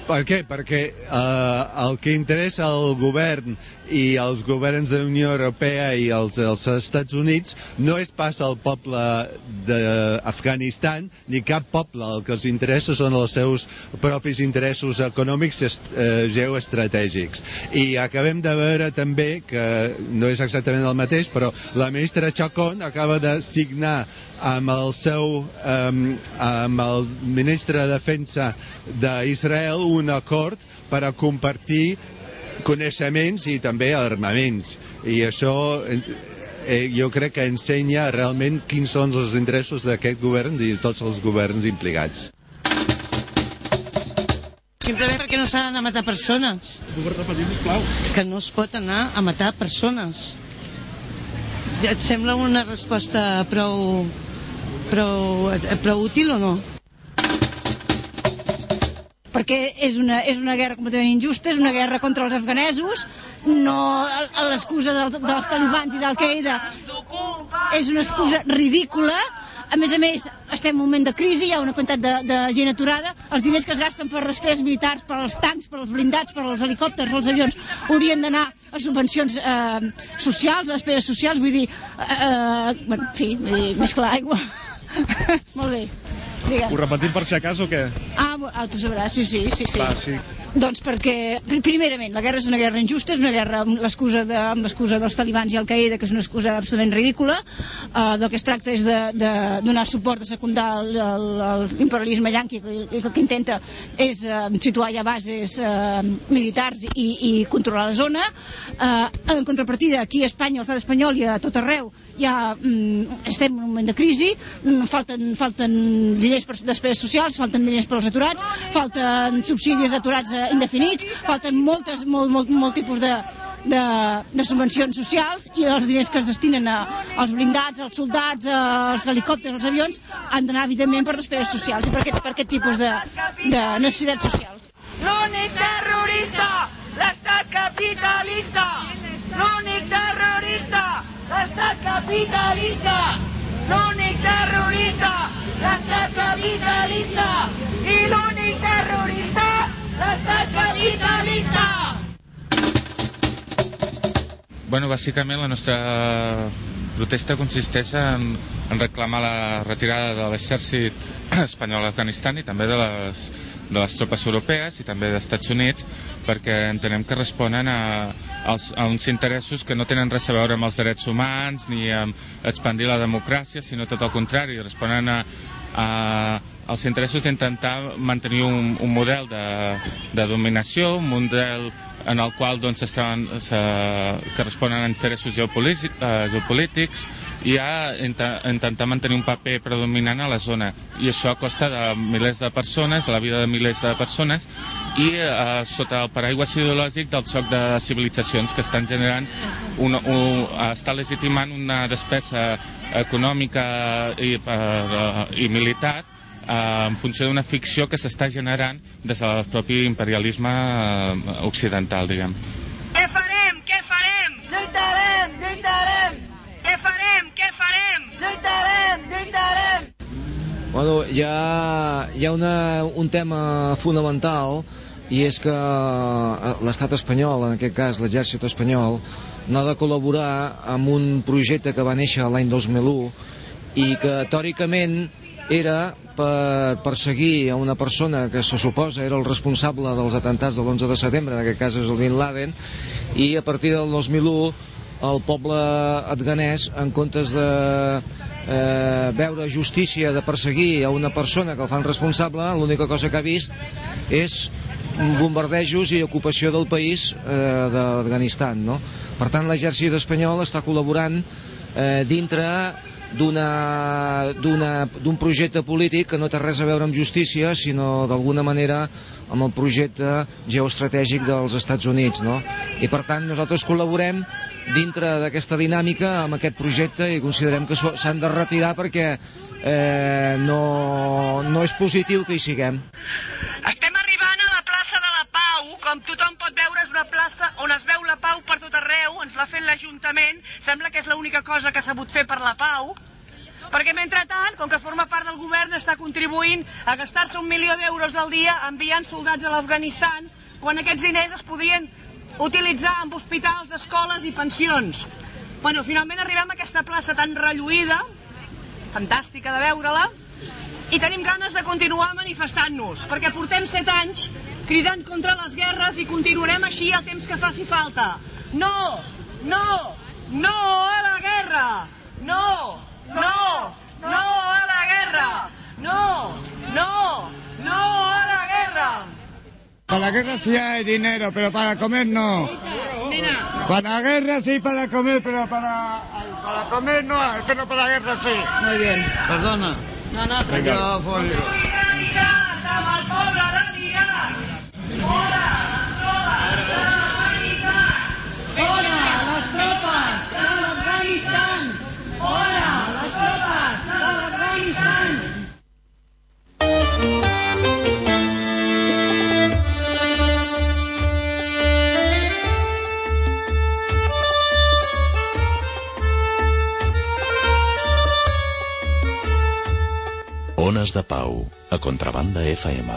Per què? Perquè eh, el que interessa al govern i els governs de la Unió Europea i els dels Estats Units no és pas el poble d'Afganistan ni cap poble. El que els interessa són els seus propis interessos econòmics eh, geoestratègics. I acabem de veure també que no és exactament el mateix, però la ministra Chacón acaba de signar amb el seu um, amb el ministre de Defensa d'Israel un acord per a compartir coneixements i també armaments i això eh, jo crec que ensenya realment quins són els interessos d'aquest govern i de tots els governs implicats. Simplement perquè no s'ha d'anar a matar persones. Que no es pot anar a matar persones. Et sembla una resposta prou prou, prou útil o no? Perquè és una, és una guerra completament injusta, és una guerra contra els afganesos, no l'excusa dels, dels talibans i d'Al-Qaeda és una excusa ridícula, a més a més, estem en un moment de crisi, hi ha una quantitat de, de gent aturada, els diners que es gasten per despeses militars, per als tancs, per als blindats, per als helicòpters, els avions, haurien d'anar a subvencions eh, socials, a despeses socials, vull dir, eh, eh, bueno, en fi, més clar, aigua. Molt bé. Digue'm. Ho repetim per si acaso o què? Ah, ah, tu sabràs, sí, sí, sí, sí. Clar, sí. Doncs perquè, pri- primerament, la guerra és una guerra injusta, és una guerra amb l'excusa de, amb l'excusa dels talibans i Al-Qaeda, que és una excusa absolutament ridícula. Uh, del que es tracta és de, de donar suport, de secundar l'imperialisme que, que el que intenta és uh, situar ja bases uh, militars i, i controlar la zona. Uh, en contrapartida, aquí a Espanya, a l'estat espanyol i a tot arreu, ja mm, estem en un moment de crisi, mm, falten, falten diners per despeses socials, falten diners per als aturats, falten subsidis d'aturats eh, indefinits, falten moltes, molt, molt, molt tipus de, de, de subvencions socials i els diners que es destinen a, als blindats, als soldats, als helicòpters, als avions, han d'anar, evidentment, per despeses socials i per aquest, per aquest tipus de, de necessitats socials. L'únic terrorista, l'estat capitalista. L'únic terrorista, l'estat capitalista. L'únic terrorista, l'estat capitalista. I l'únic terrorista, l'estat capitalista. Bueno, bàsicament la nostra protesta consisteix en, en reclamar la retirada de l'exèrcit espanyol a Afganistan i també de les, de les tropes europees i també dels Estats Units perquè entenem que responen a, als, a uns interessos que no tenen res a veure amb els drets humans ni amb expandir la democràcia, sinó tot el contrari, responen a, a, als interessos d'intentar mantenir un, un model de, de dominació, un model en el qual doncs, estan, se, que responen a interessos eh, geopolítics i a int intentar mantenir un paper predominant a la zona. I això costa de milers de persones, la vida de milers de persones i eh, sota el paraigua ideològic del xoc de civilitzacions que estan generant un, un, està legitimant una despesa econòmica i, per, i militar eh, en funció d'una ficció que s'està generant des del propi imperialisme eh, occidental, diguem. Què farem? Què farem? Lluitarem, lluitarem. Què farem? Què farem? Lluitarem, lluitarem. Bueno, hi ha, hi ha una, un tema fonamental i és que eh, l'estat espanyol, en aquest cas l'exèrcit espanyol, no ha de col·laborar amb un projecte que va néixer l'any 2001 i que teòricament era per perseguir a una persona que se suposa era el responsable dels atentats de l'11 de setembre, en aquest cas és el Bin Laden, i a partir del 2001 el poble afganès, en comptes de eh, veure justícia de perseguir a una persona que el fan responsable, l'única cosa que ha vist és bombardejos i ocupació del país eh, d'Afganistan. No? Per tant, l'exèrcit espanyol està col·laborant eh, dintre d'un projecte polític que no té res a veure amb justícia, sinó d'alguna manera amb el projecte geoestratègic dels Estats Units. No? I per tant nosaltres col·laborem dintre d'aquesta dinàmica amb aquest projecte i considerem que s'han de retirar perquè eh, no, no és positiu que hi siguem. Estem arribant a la plaça de la Pau, com tothom pot veure, una plaça on es veu la pau per tot arreu, ens l'ha fet l'Ajuntament, sembla que és l'única cosa que s'ha sabut fer per la pau, perquè mentrestant, com que forma part del govern, està contribuint a gastar-se un milió d'euros al dia enviant soldats a l'Afganistan, quan aquests diners es podrien utilitzar en hospitals, escoles i pensions. Bueno, finalment arribem a aquesta plaça tan relluïda, fantàstica de veure-la, i tenim ganes de continuar manifestant-nos, perquè portem set anys cridant contra les guerres i continuarem així el temps que faci falta. No, no, no a la guerra! No, no, no a la guerra! No, no, no a la guerra! Para la guerra sí hay dinero, pero para comer no. Para la guerra sí para comer, pero para, para comer no hay, pero para la guerra sí. Muy bien, perdona. No, no, tranquil. amb el poble de l'Irak! Fora les tropes de Ones de Pau, a Contrabanda FM.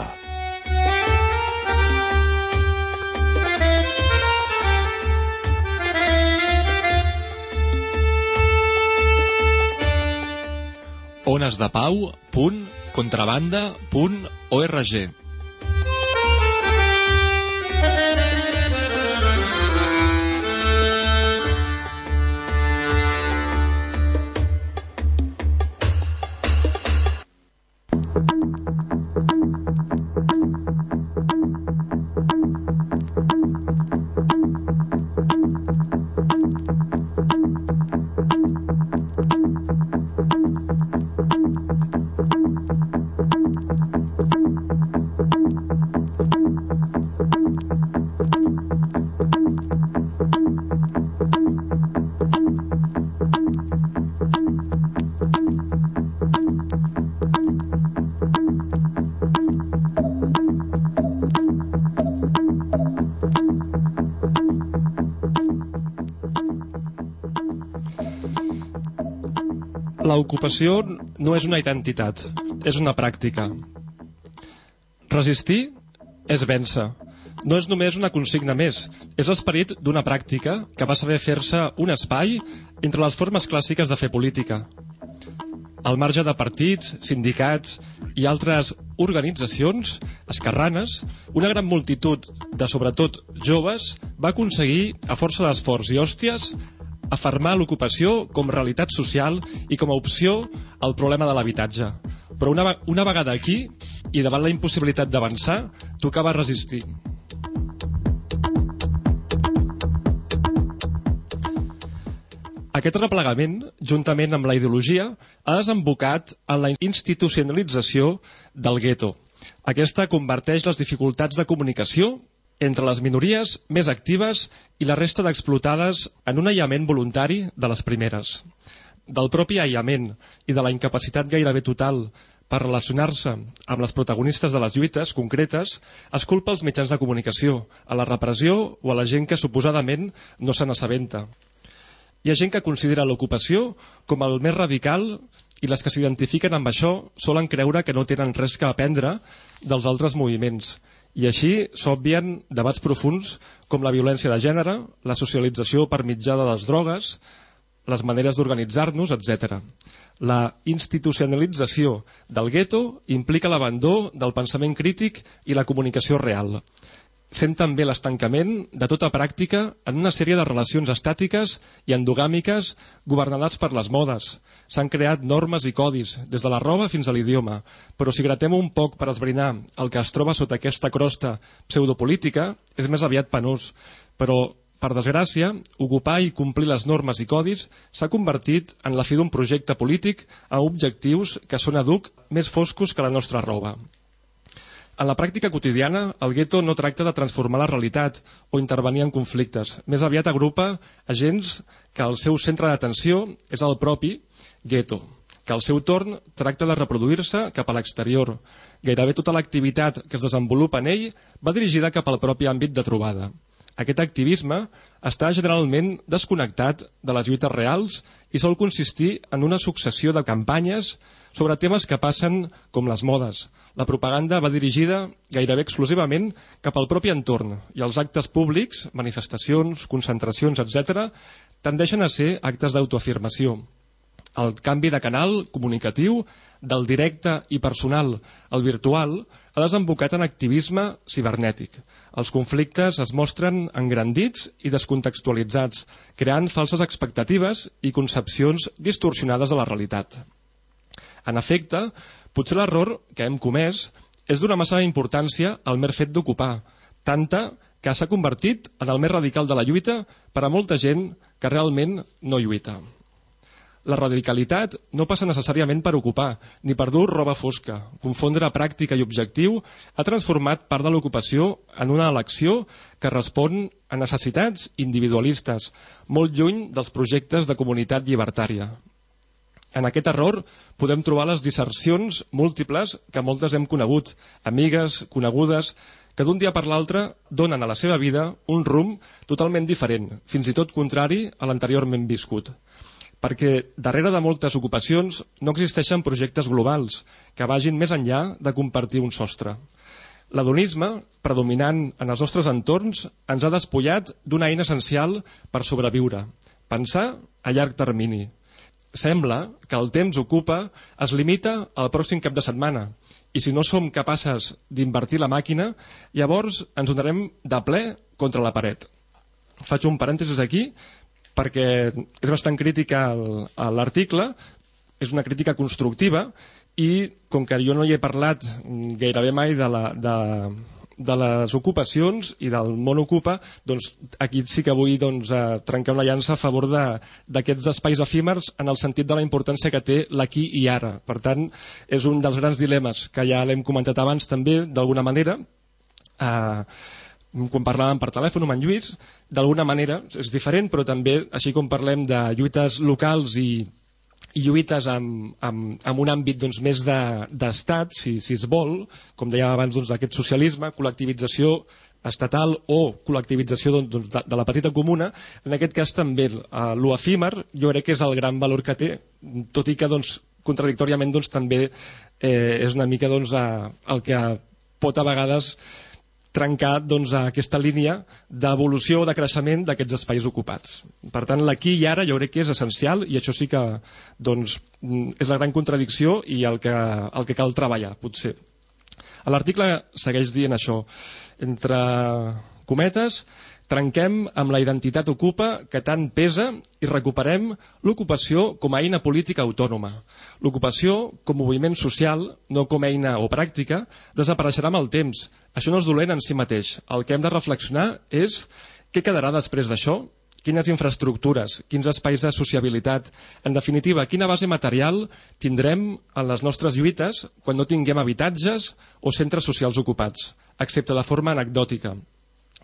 onesdepau.contrabanda.org L'ocupació no és una identitat, és una pràctica. Resistir és vèncer. No és només una consigna més, és l'esperit d'una pràctica que va saber fer-se un espai entre les formes clàssiques de fer política. Al marge de partits, sindicats i altres organitzacions esquerranes, una gran multitud de, sobretot, joves va aconseguir, a força d'esforç i hòsties, afermar l'ocupació com realitat social i com a opció al problema de l'habitatge. Però una, una vegada aquí, i davant la impossibilitat d'avançar, tocava resistir. Aquest replegament, juntament amb la ideologia, ha desembocat en la institucionalització del gueto. Aquesta converteix les dificultats de comunicació entre les minories més actives i la resta d'explotades en un aïllament voluntari de les primeres. Del propi aïllament i de la incapacitat gairebé total per relacionar-se amb les protagonistes de les lluites concretes es culpa els mitjans de comunicació, a la repressió o a la gent que suposadament no se n'assabenta. Hi ha gent que considera l'ocupació com el més radical i les que s'identifiquen amb això solen creure que no tenen res que aprendre dels altres moviments i així s'obvien debats profuns com la violència de gènere, la socialització per mitjà de les drogues, les maneres d'organitzar-nos, etc. La institucionalització del gueto implica l'abandó del pensament crític i la comunicació real sent també l'estancament de tota pràctica en una sèrie de relacions estàtiques i endogàmiques governades per les modes. S'han creat normes i codis, des de la roba fins a l'idioma, però si gratem un poc per esbrinar el que es troba sota aquesta crosta pseudopolítica, és més aviat penós. Però, per desgràcia, ocupar i complir les normes i codis s'ha convertit en la fi d'un projecte polític a objectius que són aduc més foscos que la nostra roba. En la pràctica quotidiana, el gueto no tracta de transformar la realitat o intervenir en conflictes. Més aviat agrupa agents que el seu centre d'atenció és el propi gueto, que al seu torn tracta de reproduir-se cap a l'exterior. Gairebé tota l'activitat que es desenvolupa en ell va dirigida cap al propi àmbit de trobada. Aquest activisme està generalment desconnectat de les lluites reals i sol consistir en una successió de campanyes sobre temes que passen com les modes. La propaganda va dirigida gairebé exclusivament cap al propi entorn i els actes públics, manifestacions, concentracions, etc., tendeixen a ser actes d'autoafirmació. El canvi de canal comunicatiu del directe i personal al virtual ha desembocat en activisme cibernètic. Els conflictes es mostren engrandits i descontextualitzats, creant falses expectatives i concepcions distorsionades de la realitat. En efecte, potser l'error que hem comès és d'una massa importància al mer fet d'ocupar, tanta que s'ha convertit en el més radical de la lluita per a molta gent que realment no lluita. La radicalitat no passa necessàriament per ocupar, ni per dur roba fosca. Confondre pràctica i objectiu ha transformat part de l'ocupació en una elecció que respon a necessitats individualistes, molt lluny dels projectes de comunitat llibertària. En aquest error podem trobar les dissercions múltiples que moltes hem conegut, amigues, conegudes, que d'un dia per l'altre donen a la seva vida un rumb totalment diferent, fins i tot contrari a l'anteriorment viscut. perquè darrere de moltes ocupacions no existeixen projectes globals que vagin més enllà de compartir un sostre. L'adonisme, predominant en els nostres entorns, ens ha despullat d'una eina essencial per sobreviure, pensar a llarg termini. Sembla que el temps ocupa es limita al pròxim cap de setmana i si no som capaces d'invertir la màquina, llavors ens donarem de ple contra la paret. Faig un parèntesis aquí perquè és bastant crítica l'article, és una crítica constructiva i com que jo no hi he parlat gairebé mai de, la, de, de les ocupacions i del món ocupa, doncs aquí sí que vull doncs, eh, trencar una llança a favor d'aquests espais efímers en el sentit de la importància que té l'aquí i ara. Per tant, és un dels grans dilemes que ja l'hem comentat abans també, d'alguna manera, eh, quan parlàvem per telèfon amb en Lluís, d'alguna manera és diferent, però també, així com parlem de lluites locals i, i lluites amb, amb, amb un àmbit doncs, més d'estat, de, si, si es vol, com dèiem abans, doncs, aquest socialisme, col·lectivització estatal o col·lectivització doncs, de, de la petita comuna, en aquest cas també eh, jo crec que és el gran valor que té, tot i que doncs, contradictòriament doncs, també eh, és una mica doncs, eh, el que pot a vegades trencar doncs, aquesta línia d'evolució o de creixement d'aquests espais ocupats. Per tant, l'aquí i ara jo crec que és essencial i això sí que doncs, és la gran contradicció i el que, el que cal treballar, potser. L'article segueix dient això, entre cometes, Trenquem amb la identitat ocupa que tant pesa i recuperem l'ocupació com a eina política autònoma. L'ocupació, com moviment social, no com a eina o pràctica, desapareixerà amb el temps. Això no és dolent en si mateix. El que hem de reflexionar és què quedarà després d'això, quines infraestructures, quins espais de sociabilitat, en definitiva, quina base material tindrem en les nostres lluites quan no tinguem habitatges o centres socials ocupats, excepte de forma anecdòtica.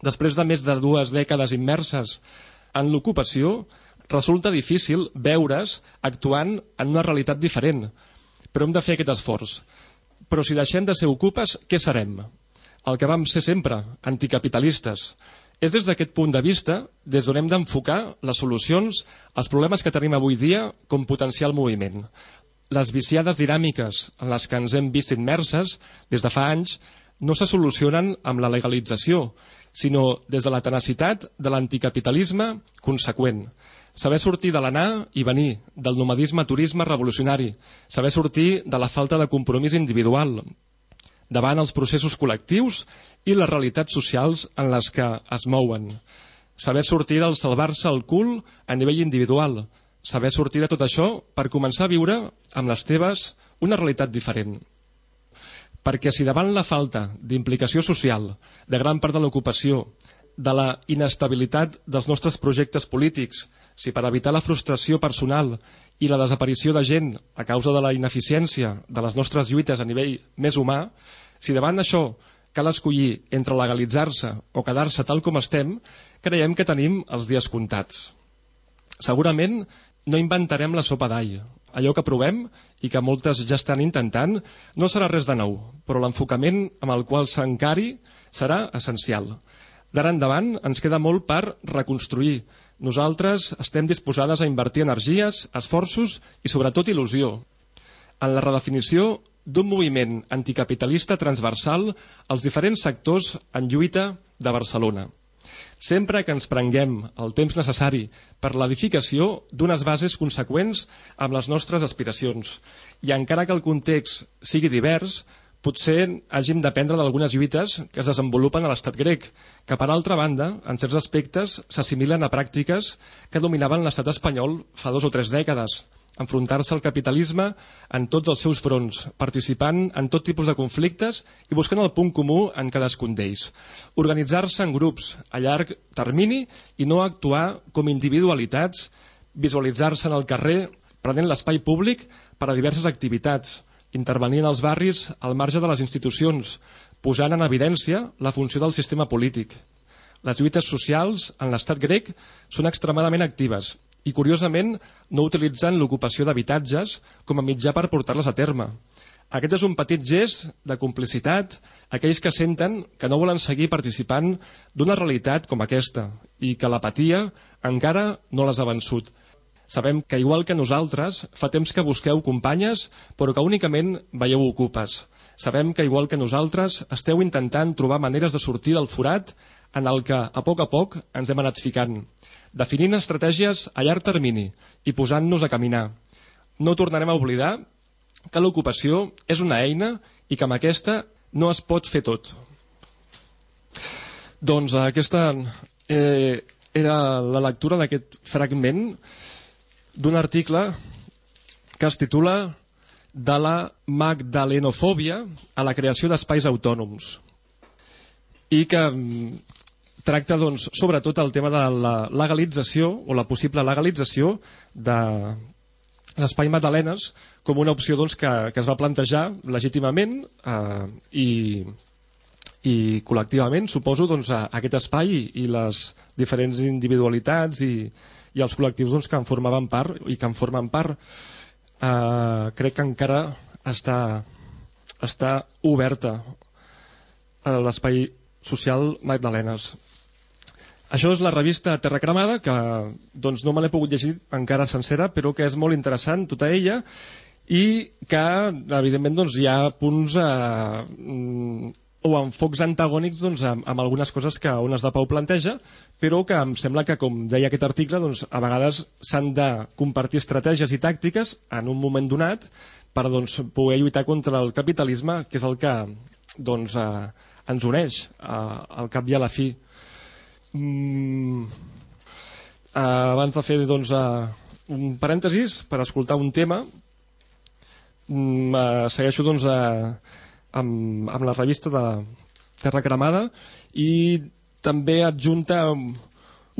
Després de més de dues dècades immerses en l'ocupació, resulta difícil veure's actuant en una realitat diferent. Però hem de fer aquest esforç. Però si deixem de ser ocupes, què serem? El que vam ser sempre, anticapitalistes. És des d'aquest punt de vista des d'on hem d'enfocar les solucions als problemes que tenim avui dia com potencial moviment. Les viciades dinàmiques en les que ens hem vist immerses des de fa anys no se solucionen amb la legalització, sinó des de la tenacitat de l'anticapitalisme conseqüent. Saber sortir de l'anar i venir, del nomadisme turisme revolucionari, saber sortir de la falta de compromís individual, davant els processos col·lectius i les realitats socials en les que es mouen. Saber sortir del salvar-se el cul a nivell individual, saber sortir de tot això per començar a viure amb les teves una realitat diferent perquè si davant la falta d'implicació social de gran part de l'ocupació, de la inestabilitat dels nostres projectes polítics, si per evitar la frustració personal i la desaparició de gent a causa de la ineficiència de les nostres lluites a nivell més humà, si davant d'això cal escollir entre legalitzar-se o quedar-se tal com estem, creiem que tenim els dies comptats. Segurament no inventarem la sopa d'all, allò que provem i que moltes ja estan intentant no serà res de nou, però l'enfocament amb el qual s'encari serà essencial. D'ara endavant ens queda molt per reconstruir. Nosaltres estem disposades a invertir energies, esforços i sobretot il·lusió en la redefinició d'un moviment anticapitalista transversal als diferents sectors en lluita de Barcelona sempre que ens prenguem el temps necessari per l'edificació d'unes bases conseqüents amb les nostres aspiracions. I encara que el context sigui divers, potser hàgim d'aprendre d'algunes lluites que es desenvolupen a l'estat grec, que per altra banda, en certs aspectes, s'assimilen a pràctiques que dominaven l'estat espanyol fa dos o tres dècades enfrontar-se al capitalisme en tots els seus fronts, participant en tot tipus de conflictes i buscant el punt comú en cadascun d'ells. Organitzar-se en grups a llarg termini i no actuar com individualitats, visualitzar-se en el carrer prenent l'espai públic per a diverses activitats, intervenir en els barris al marge de les institucions, posant en evidència la funció del sistema polític. Les lluites socials en l'estat grec són extremadament actives i, curiosament, no utilitzant l'ocupació d'habitatges com a mitjà per portar-les a terme. Aquest és un petit gest de complicitat a aquells que senten que no volen seguir participant d'una realitat com aquesta i que l'apatia encara no les ha vençut. Sabem que, igual que nosaltres, fa temps que busqueu companyes, però que únicament veieu ocupes. Sabem que, igual que nosaltres, esteu intentant trobar maneres de sortir del forat en el que, a poc a poc, ens hem anat ficant, definint estratègies a llarg termini i posant-nos a caminar. No tornarem a oblidar que l'ocupació és una eina i que amb aquesta no es pot fer tot. Doncs aquesta eh, era la lectura d'aquest fragment d'un article que es titula de la magdalenofòbia a la creació d'espais autònoms i que mm, tracta doncs, sobretot el tema de la legalització o la possible legalització de l'espai Madalenes com una opció doncs, que, que es va plantejar legítimament eh, i, i col·lectivament, suposo, doncs, a, aquest espai i, i les diferents individualitats i, i els col·lectius doncs, que en formaven part i que en formen part eh, crec que encara està, està oberta l'espai social Magdalenes. Això és la revista Terra Cremada, que doncs, no me l'he pogut llegir encara sencera, però que és molt interessant tota ella i que, evidentment, doncs, hi ha punts eh, o enfocs antagònics doncs, amb, amb algunes coses que Ones de Pau planteja, però que em sembla que, com deia aquest article, doncs, a vegades s'han de compartir estratègies i tàctiques en un moment donat per doncs, poder lluitar contra el capitalisme, que és el que doncs, eh, ens uneix eh, al cap i a la fi. Mm, eh, abans de fer doncs, eh, un parèntesis per escoltar un tema. Mm, eh, segueixo doncs, eh, amb, amb la revista de Terra Cremada i també adjunta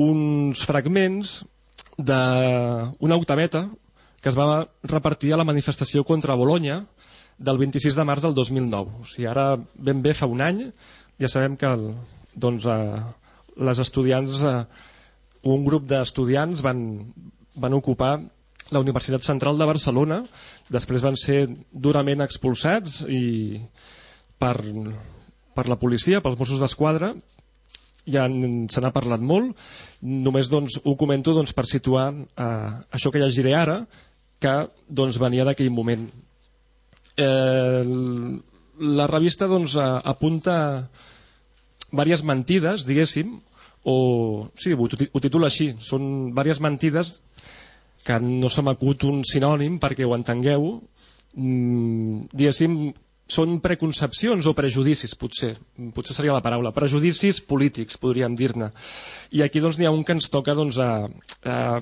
uns fragments d'una octaveta que es va repartir a la manifestació contra Bologna del 26 de març del 2009. O sigui, ara ben bé fa un any, ja sabem que el, doncs, eh, les estudiants, eh, un grup d'estudiants van, van ocupar la Universitat Central de Barcelona, després van ser durament expulsats i per, per la policia, pels Mossos d'Esquadra, ja se n'ha parlat molt, només doncs, ho comento doncs, per situar eh, això que llegiré ara, que doncs, venia d'aquell moment. Eh, la revista doncs, apunta diverses mentides, diguéssim, o sí, ho, ho titula així, són diverses mentides que no se m'acut un sinònim perquè ho entengueu, mm, diguéssim, són preconcepcions o prejudicis, potser, potser seria la paraula, prejudicis polítics, podríem dir-ne. I aquí doncs n'hi ha un que ens toca doncs, a, a,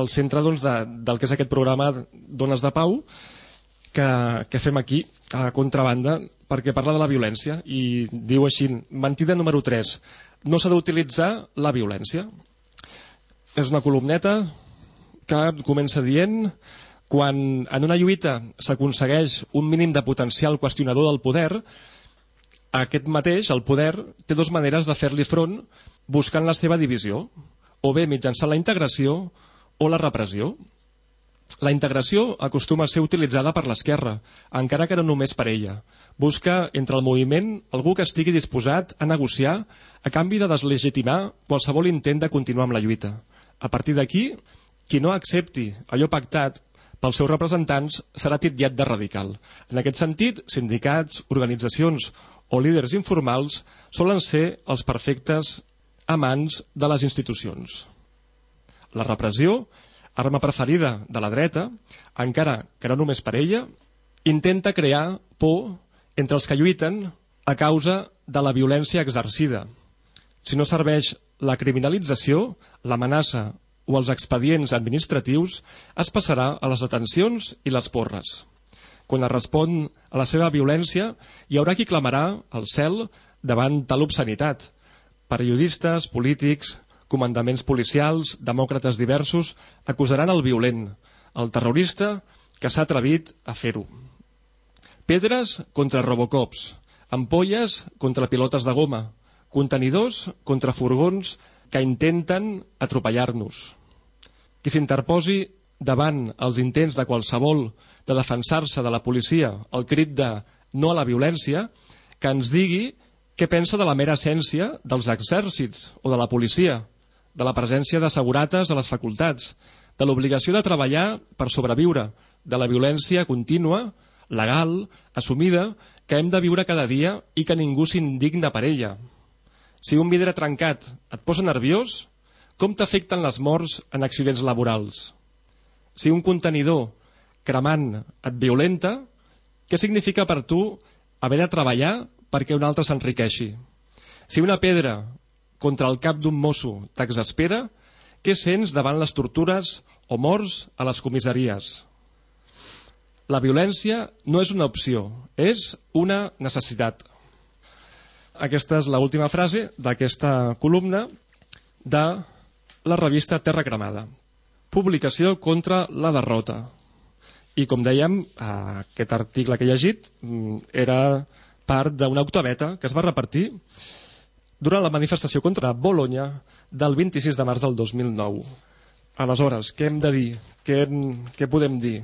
al centre doncs, de, del que és aquest programa Dones de Pau, que, que fem aquí, a contrabanda, perquè parla de la violència. I diu així, mentida número 3 no s'ha d'utilitzar la violència. És una columneta que comença dient quan en una lluita s'aconsegueix un mínim de potencial qüestionador del poder aquest mateix, el poder, té dues maneres de fer-li front buscant la seva divisió o bé mitjançant la integració o la repressió la integració acostuma a ser utilitzada per l'esquerra, encara que no només per ella. Busca entre el moviment algú que estigui disposat a negociar a canvi de deslegitimar qualsevol intent de continuar amb la lluita. A partir d'aquí, qui no accepti allò pactat pels seus representants serà titllat de radical. En aquest sentit, sindicats, organitzacions o líders informals solen ser els perfectes amants de les institucions. La repressió arma preferida de la dreta, encara que no només per ella, intenta crear por entre els que lluiten a causa de la violència exercida. Si no serveix la criminalització, l'amenaça o els expedients administratius, es passarà a les detencions i les porres. Quan es respon a la seva violència, hi haurà qui clamarà al cel davant tal obscenitat. Periodistes, polítics, comandaments policials, demòcrates diversos, acusaran el violent, el terrorista que s'ha atrevit a fer-ho. Pedres contra robocops, ampolles contra pilotes de goma, contenidors contra furgons que intenten atropellar-nos. Qui s'interposi davant els intents de qualsevol de defensar-se de la policia, el crit de no a la violència, que ens digui què pensa de la mera essència dels exèrcits o de la policia, de la presència de segurates a les facultats, de l'obligació de treballar per sobreviure, de la violència contínua, legal, assumida, que hem de viure cada dia i que ningú s'indigna per ella. Si un vidre trencat et posa nerviós, com t'afecten les morts en accidents laborals? Si un contenidor cremant et violenta, què significa per tu haver de treballar perquè un altre s'enriqueixi? Si una pedra contra el cap d'un mosso t'exaspera, què sents davant les tortures o morts a les comissaries? La violència no és una opció, és una necessitat. Aquesta és l'última frase d'aquesta columna de la revista Terra Cremada. Publicació contra la derrota. I com dèiem, aquest article que he llegit mm, era part d'una octaveta que es va repartir durant la manifestació contra Bologna del 26 de març del 2009. Aleshores, què hem de dir? Què, què podem dir?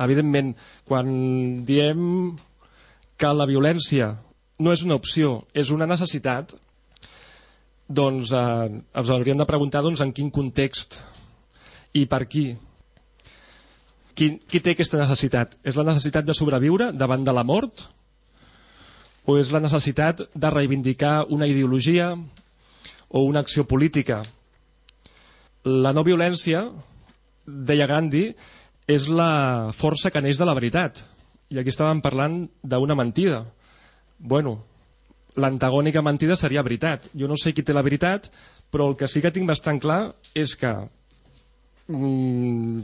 Evidentment, quan diem que la violència no és una opció, és una necessitat, doncs eh, ens hauríem de preguntar doncs, en quin context i per qui. qui. Qui té aquesta necessitat? És la necessitat de sobreviure davant de la mort? O és la necessitat de reivindicar una ideologia o una acció política. La no violència, deia Gandhi, és la força que neix de la veritat. I aquí estàvem parlant d'una mentida. Bueno, l'antagònica mentida seria veritat. Jo no sé qui té la veritat, però el que sí que tinc bastant clar és que mm,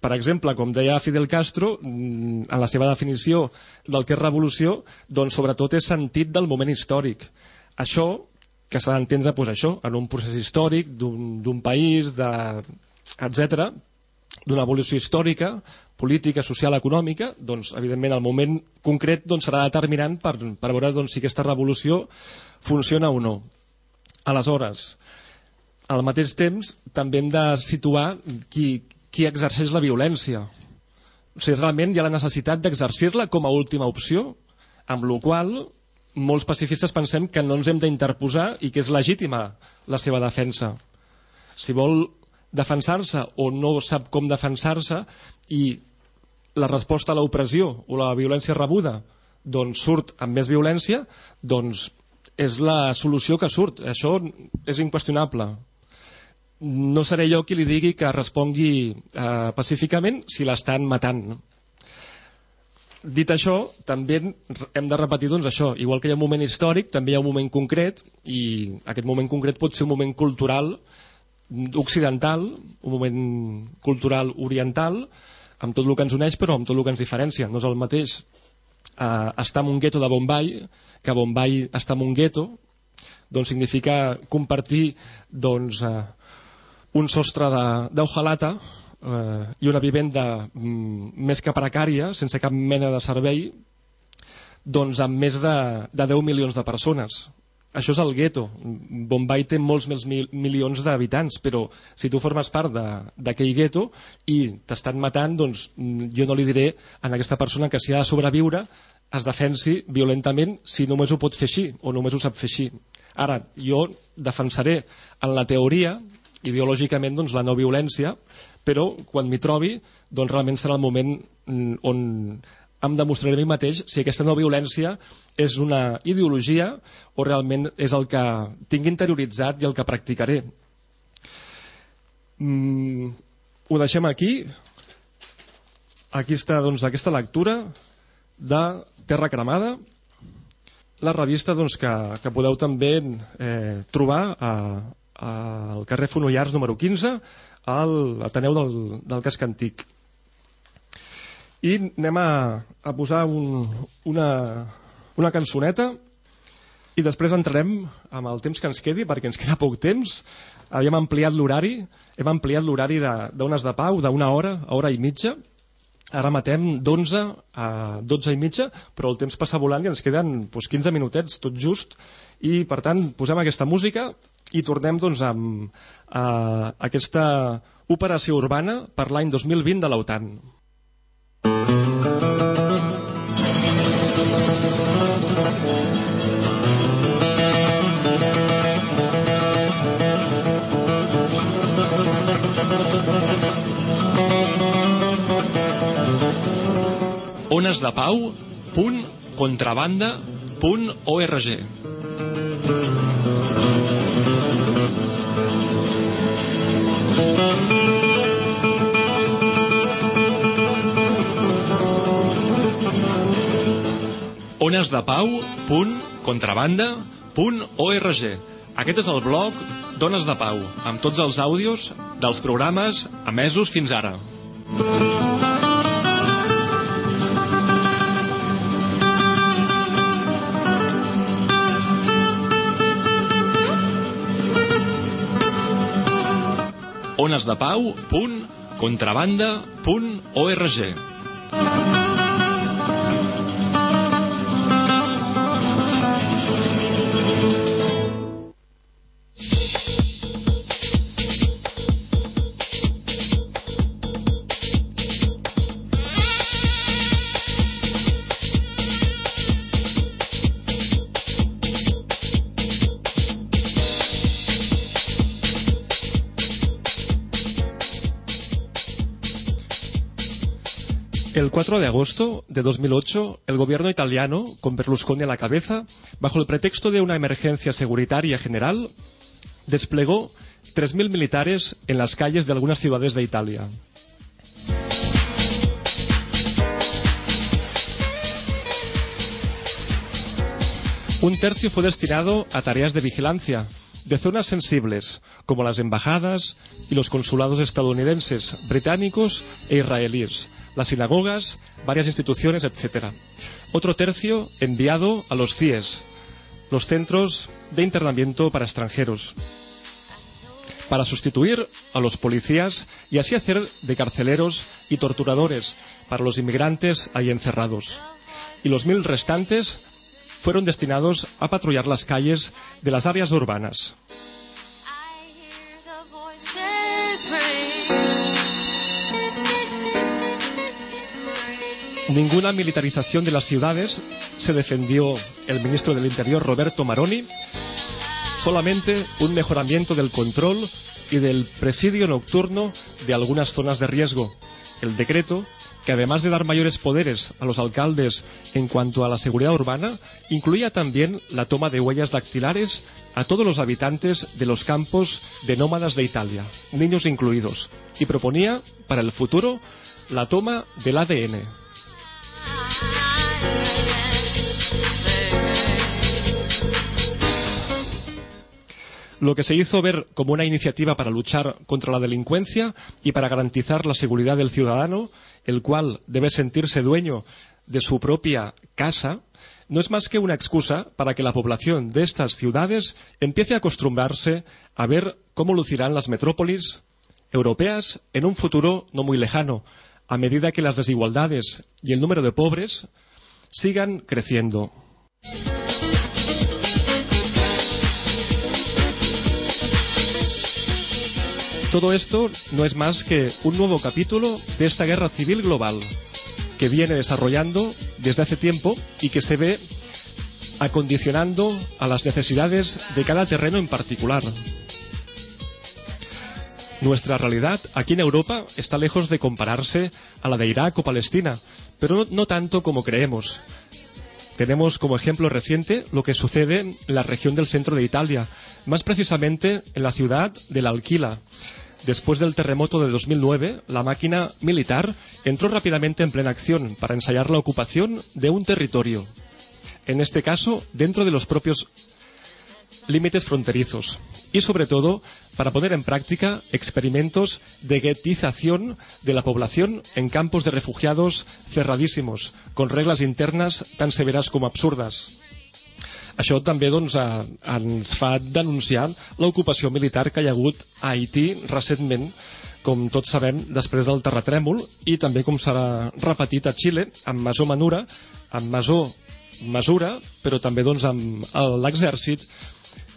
per exemple, com deia Fidel Castro, mm, en la seva definició del que és revolució, doncs sobretot és sentit del moment històric. Això, que s'ha d'entendre doncs, això, en un procés històric d'un país, de, etc d'una evolució històrica, política, social, econòmica, doncs, evidentment, el moment concret doncs, serà determinant per, per veure doncs, si aquesta revolució funciona o no. Aleshores, al mateix temps, també hem de situar qui, qui exerceix la violència. O sigui, realment hi ha la necessitat d'exercir-la com a última opció, amb la qual molts pacifistes pensem que no ens hem d'interposar i que és legítima la seva defensa. Si vol defensar-se o no sap com defensar-se i la resposta a l'opressió o la violència rebuda doncs surt amb més violència, doncs és la solució que surt. Això és inqüestionable no seré jo qui li digui que respongui eh, pacíficament si l'estan matant. No? Dit això, també hem de repetir doncs, això. Igual que hi ha un moment històric, també hi ha un moment concret, i aquest moment concret pot ser un moment cultural occidental, un moment cultural oriental, amb tot el que ens uneix, però amb tot el que ens diferencia. No és el mateix eh, estar en un gueto de Bombay que Bombay està en un gueto, doncs significa compartir doncs, eh, un sostre d'hojalata eh, i una vivenda mm, més que precària, sense cap mena de servei, doncs amb més de, de 10 milions de persones. Això és el gueto. Bombay té molts més mil, milions d'habitants, però si tu formes part d'aquell gueto i t'estan matant, doncs jo no li diré a aquesta persona que si ha de sobreviure es defensi violentament si només ho pot fer així o només ho sap fer així. Ara, jo defensaré en la teoria ideològicament doncs, la no violència, però quan m'hi trobi doncs, realment serà el moment mm, on em demostraré a mi mateix si aquesta no violència és una ideologia o realment és el que tinc interioritzat i el que practicaré. Mm, ho deixem aquí. Aquí està doncs, aquesta lectura de Terra Cremada, la revista doncs, que, que podeu també eh, trobar a, al carrer Fonollars número 15 a l'Ateneu del, del Casc Antic. I anem a, a posar un, una, una cançoneta i després entrarem amb el temps que ens quedi perquè ens queda poc temps. Havíem ampliat l'horari hem ampliat l'horari d'ones de, de pau d'una hora hora i mitja. Ara matem d'11 a 12 i mitja però el temps passa volant i ens queden doncs, 15 minutets tot just. I per tant posem aquesta música i tornem doncs, amb a, aquesta operació urbana per l'any 2020 de l'OTAN. Ones de pau, punt, contrabanda, punt, org. Er onesdepau.contrabanda.org Aquest és el blog d'Ones de Pau, amb tots els àudios dels programes emesos fins ara. onesdepau.contrabanda.org agosto de 2008, el gobierno italiano, con Berlusconi a la cabeza, bajo el pretexto de una emergencia securitaria general, desplegó 3.000 militares en las calles de algunas ciudades de Italia. Un tercio fue destinado a tareas de vigilancia de zonas sensibles, como las embajadas y los consulados estadounidenses, británicos e israelíes, las sinagogas, varias instituciones, etc. Otro tercio enviado a los CIES, los centros de internamiento para extranjeros, para sustituir a los policías y así hacer de carceleros y torturadores para los inmigrantes ahí encerrados. Y los mil restantes fueron destinados a patrullar las calles de las áreas urbanas. Ninguna militarización de las ciudades se defendió el ministro del Interior Roberto Maroni, solamente un mejoramiento del control y del presidio nocturno de algunas zonas de riesgo. El decreto, que además de dar mayores poderes a los alcaldes en cuanto a la seguridad urbana, incluía también la toma de huellas dactilares a todos los habitantes de los campos de nómadas de Italia, niños incluidos, y proponía, para el futuro, la toma del ADN. Lo que se hizo ver como una iniciativa para luchar contra la delincuencia y para garantizar la seguridad del ciudadano, el cual debe sentirse dueño de su propia casa, no es más que una excusa para que la población de estas ciudades empiece a acostumbrarse a ver cómo lucirán las metrópolis europeas en un futuro no muy lejano, a medida que las desigualdades y el número de pobres sigan creciendo. Todo esto no es más que un nuevo capítulo de esta guerra civil global que viene desarrollando desde hace tiempo y que se ve acondicionando a las necesidades de cada terreno en particular. Nuestra realidad aquí en Europa está lejos de compararse a la de Irak o Palestina, pero no, tanto como creemos. Tenemos como ejemplo reciente lo que sucede en la región del centro de Italia, más precisamente en la ciudad de La Alquila, Después del terremoto de 2009, la máquina militar entró rápidamente en plena acción para ensayar la ocupación de un territorio, en este caso dentro de los propios límites fronterizos, y sobre todo para poner en práctica experimentos de guetización de la población en campos de refugiados cerradísimos, con reglas internas tan severas como absurdas. Això també doncs, eh, ens fa denunciar l'ocupació militar que hi ha hagut a Haití recentment, com tots sabem, després del terratrèmol, i també com s'ha repetit a Xile, amb Masó Manura, amb Masó Mesura, però també doncs, amb l'exèrcit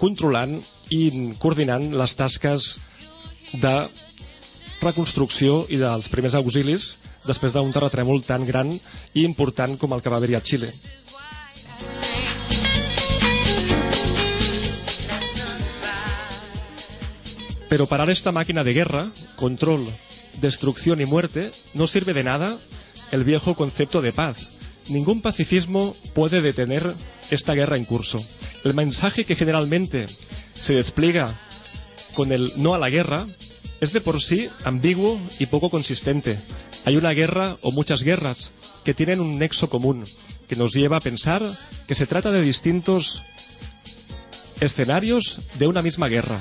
controlant i coordinant les tasques de reconstrucció i dels primers auxilis després d'un terratrèmol tan gran i important com el que va haver-hi a Xile. Pero parar esta máquina de guerra, control, destrucción y muerte no sirve de nada el viejo concepto de paz. Ningún pacifismo puede detener esta guerra en curso. El mensaje que generalmente se despliega con el no a la guerra es de por sí ambiguo y poco consistente. Hay una guerra o muchas guerras que tienen un nexo común, que nos lleva a pensar que se trata de distintos escenarios de una misma guerra.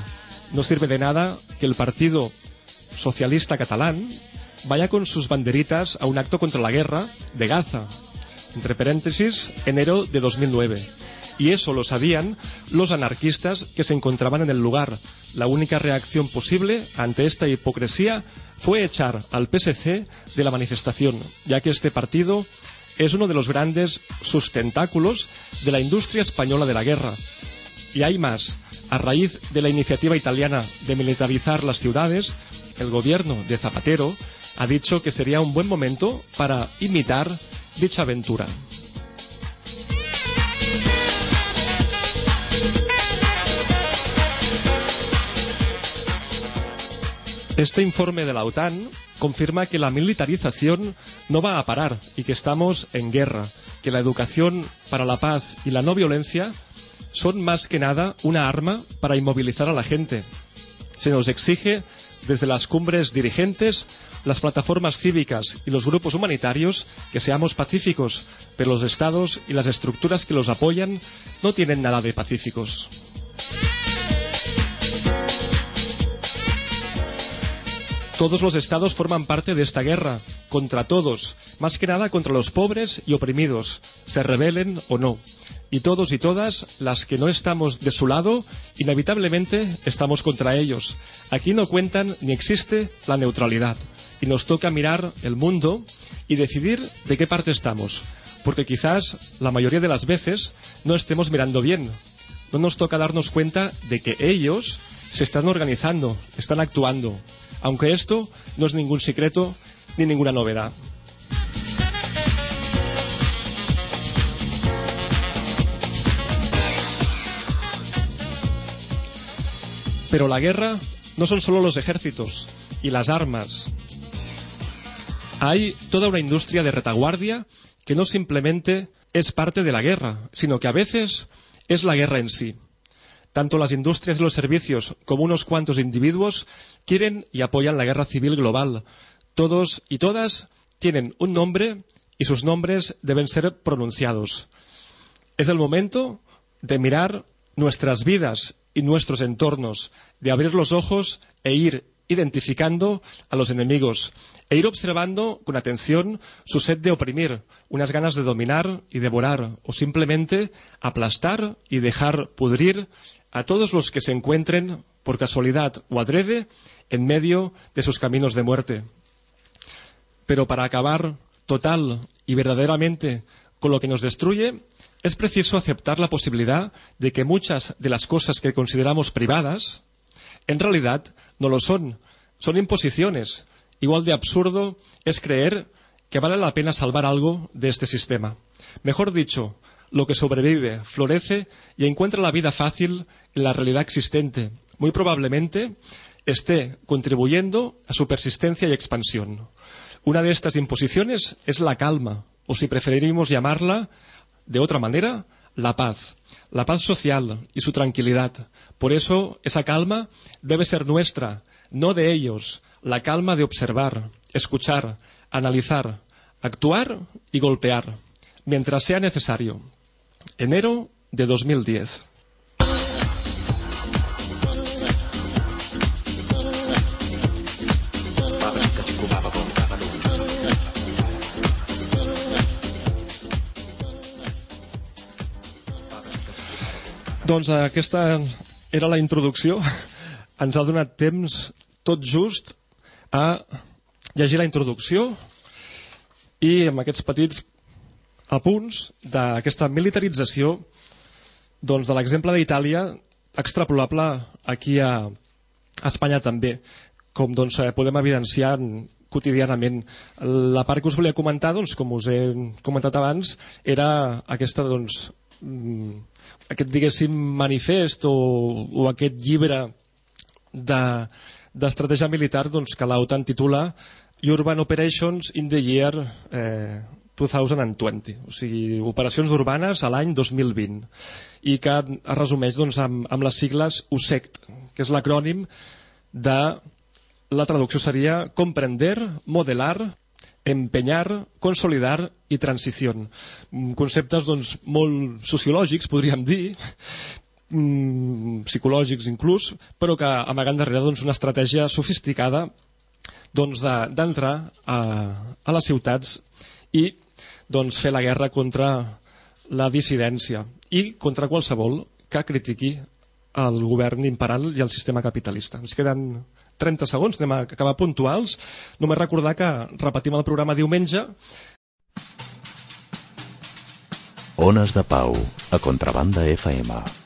No sirve de nada que el Partido Socialista Catalán vaya con sus banderitas a un acto contra la guerra de Gaza, entre paréntesis, enero de 2009. Y eso lo sabían los anarquistas que se encontraban en el lugar. La única reacción posible ante esta hipocresía fue echar al PSC de la manifestación, ya que este partido es uno de los grandes sustentáculos de la industria española de la guerra. Y hay más. A raíz de la iniciativa italiana de militarizar las ciudades, el gobierno de Zapatero ha dicho que sería un buen momento para imitar dicha aventura. Este informe de la OTAN confirma que la militarización no va a parar y que estamos en guerra, que la educación para la paz y la no violencia son más que nada una arma para inmovilizar a la gente. Se nos exige desde las cumbres dirigentes, las plataformas cívicas y los grupos humanitarios que seamos pacíficos, pero los estados y las estructuras que los apoyan no tienen nada de pacíficos. Todos los estados forman parte de esta guerra, contra todos, más que nada contra los pobres y oprimidos, se rebelen o no. Y todos y todas, las que no estamos de su lado, inevitablemente estamos contra ellos. Aquí no cuentan ni existe la neutralidad. Y nos toca mirar el mundo y decidir de qué parte estamos. Porque quizás la mayoría de las veces no estemos mirando bien. No nos toca darnos cuenta de que ellos se están organizando, están actuando, aunque esto no es ningún secreto ni ninguna novedad. Pero la guerra no son solo los ejércitos y las armas. Hay toda una industria de retaguardia que no simplemente es parte de la guerra, sino que a veces es la guerra en sí. Tanto las industrias y los servicios como unos cuantos individuos quieren y apoyan la guerra civil global. Todos y todas tienen un nombre y sus nombres deben ser pronunciados. Es el momento de mirar nuestras vidas y nuestros entornos, de abrir los ojos e ir identificando a los enemigos e ir observando con atención su sed de oprimir, unas ganas de dominar y devorar o simplemente aplastar y dejar pudrir a todos los que se encuentren, por casualidad o adrede, en medio de sus caminos de muerte. Pero para acabar total y verdaderamente con lo que nos destruye, es preciso aceptar la posibilidad de que muchas de las cosas que consideramos privadas, en realidad no lo son, son imposiciones. Igual de absurdo es creer que vale la pena salvar algo de este sistema. Mejor dicho, lo que sobrevive, florece y encuentra la vida fácil en la realidad existente, muy probablemente esté contribuyendo a su persistencia y expansión. Una de estas imposiciones es la calma, o si preferimos llamarla de otra manera, la paz, la paz social y su tranquilidad. Por eso esa calma debe ser nuestra, no de ellos, la calma de observar, escuchar, analizar, actuar y golpear, mientras sea necesario. Enero de 2010. Doncs aquesta era la introducció. Ens ha donat temps tot just a llegir la introducció i amb aquests petits apunts d'aquesta militarització doncs, de l'exemple d'Itàlia extrapolable aquí a, Espanya també com doncs, eh, podem evidenciar quotidianament. La part que us volia comentar, doncs, com us he comentat abans, era aquesta doncs, mm, aquest, diguéssim, manifest o, o aquest llibre d'estratègia de, militar doncs, que l'OTAN titula Urban Operations in the year eh, 2020, o sigui, operacions urbanes a l'any 2020, i que es resumeix doncs, amb, amb les sigles USECT, que és l'acrònim de la traducció seria comprender, modelar, empenyar, consolidar i transició. Mm, conceptes doncs, molt sociològics, podríem dir, mm, psicològics inclús, però que amagant darrere doncs, una estratègia sofisticada d'entrar doncs, a, a les ciutats i doncs, fer la guerra contra la dissidència i contra qualsevol que critiqui el govern imperant i el sistema capitalista. Ens queden 30 segons, anem a acabar puntuals. Només recordar que repetim el programa diumenge. Ones de Pau, a Contrabanda FM.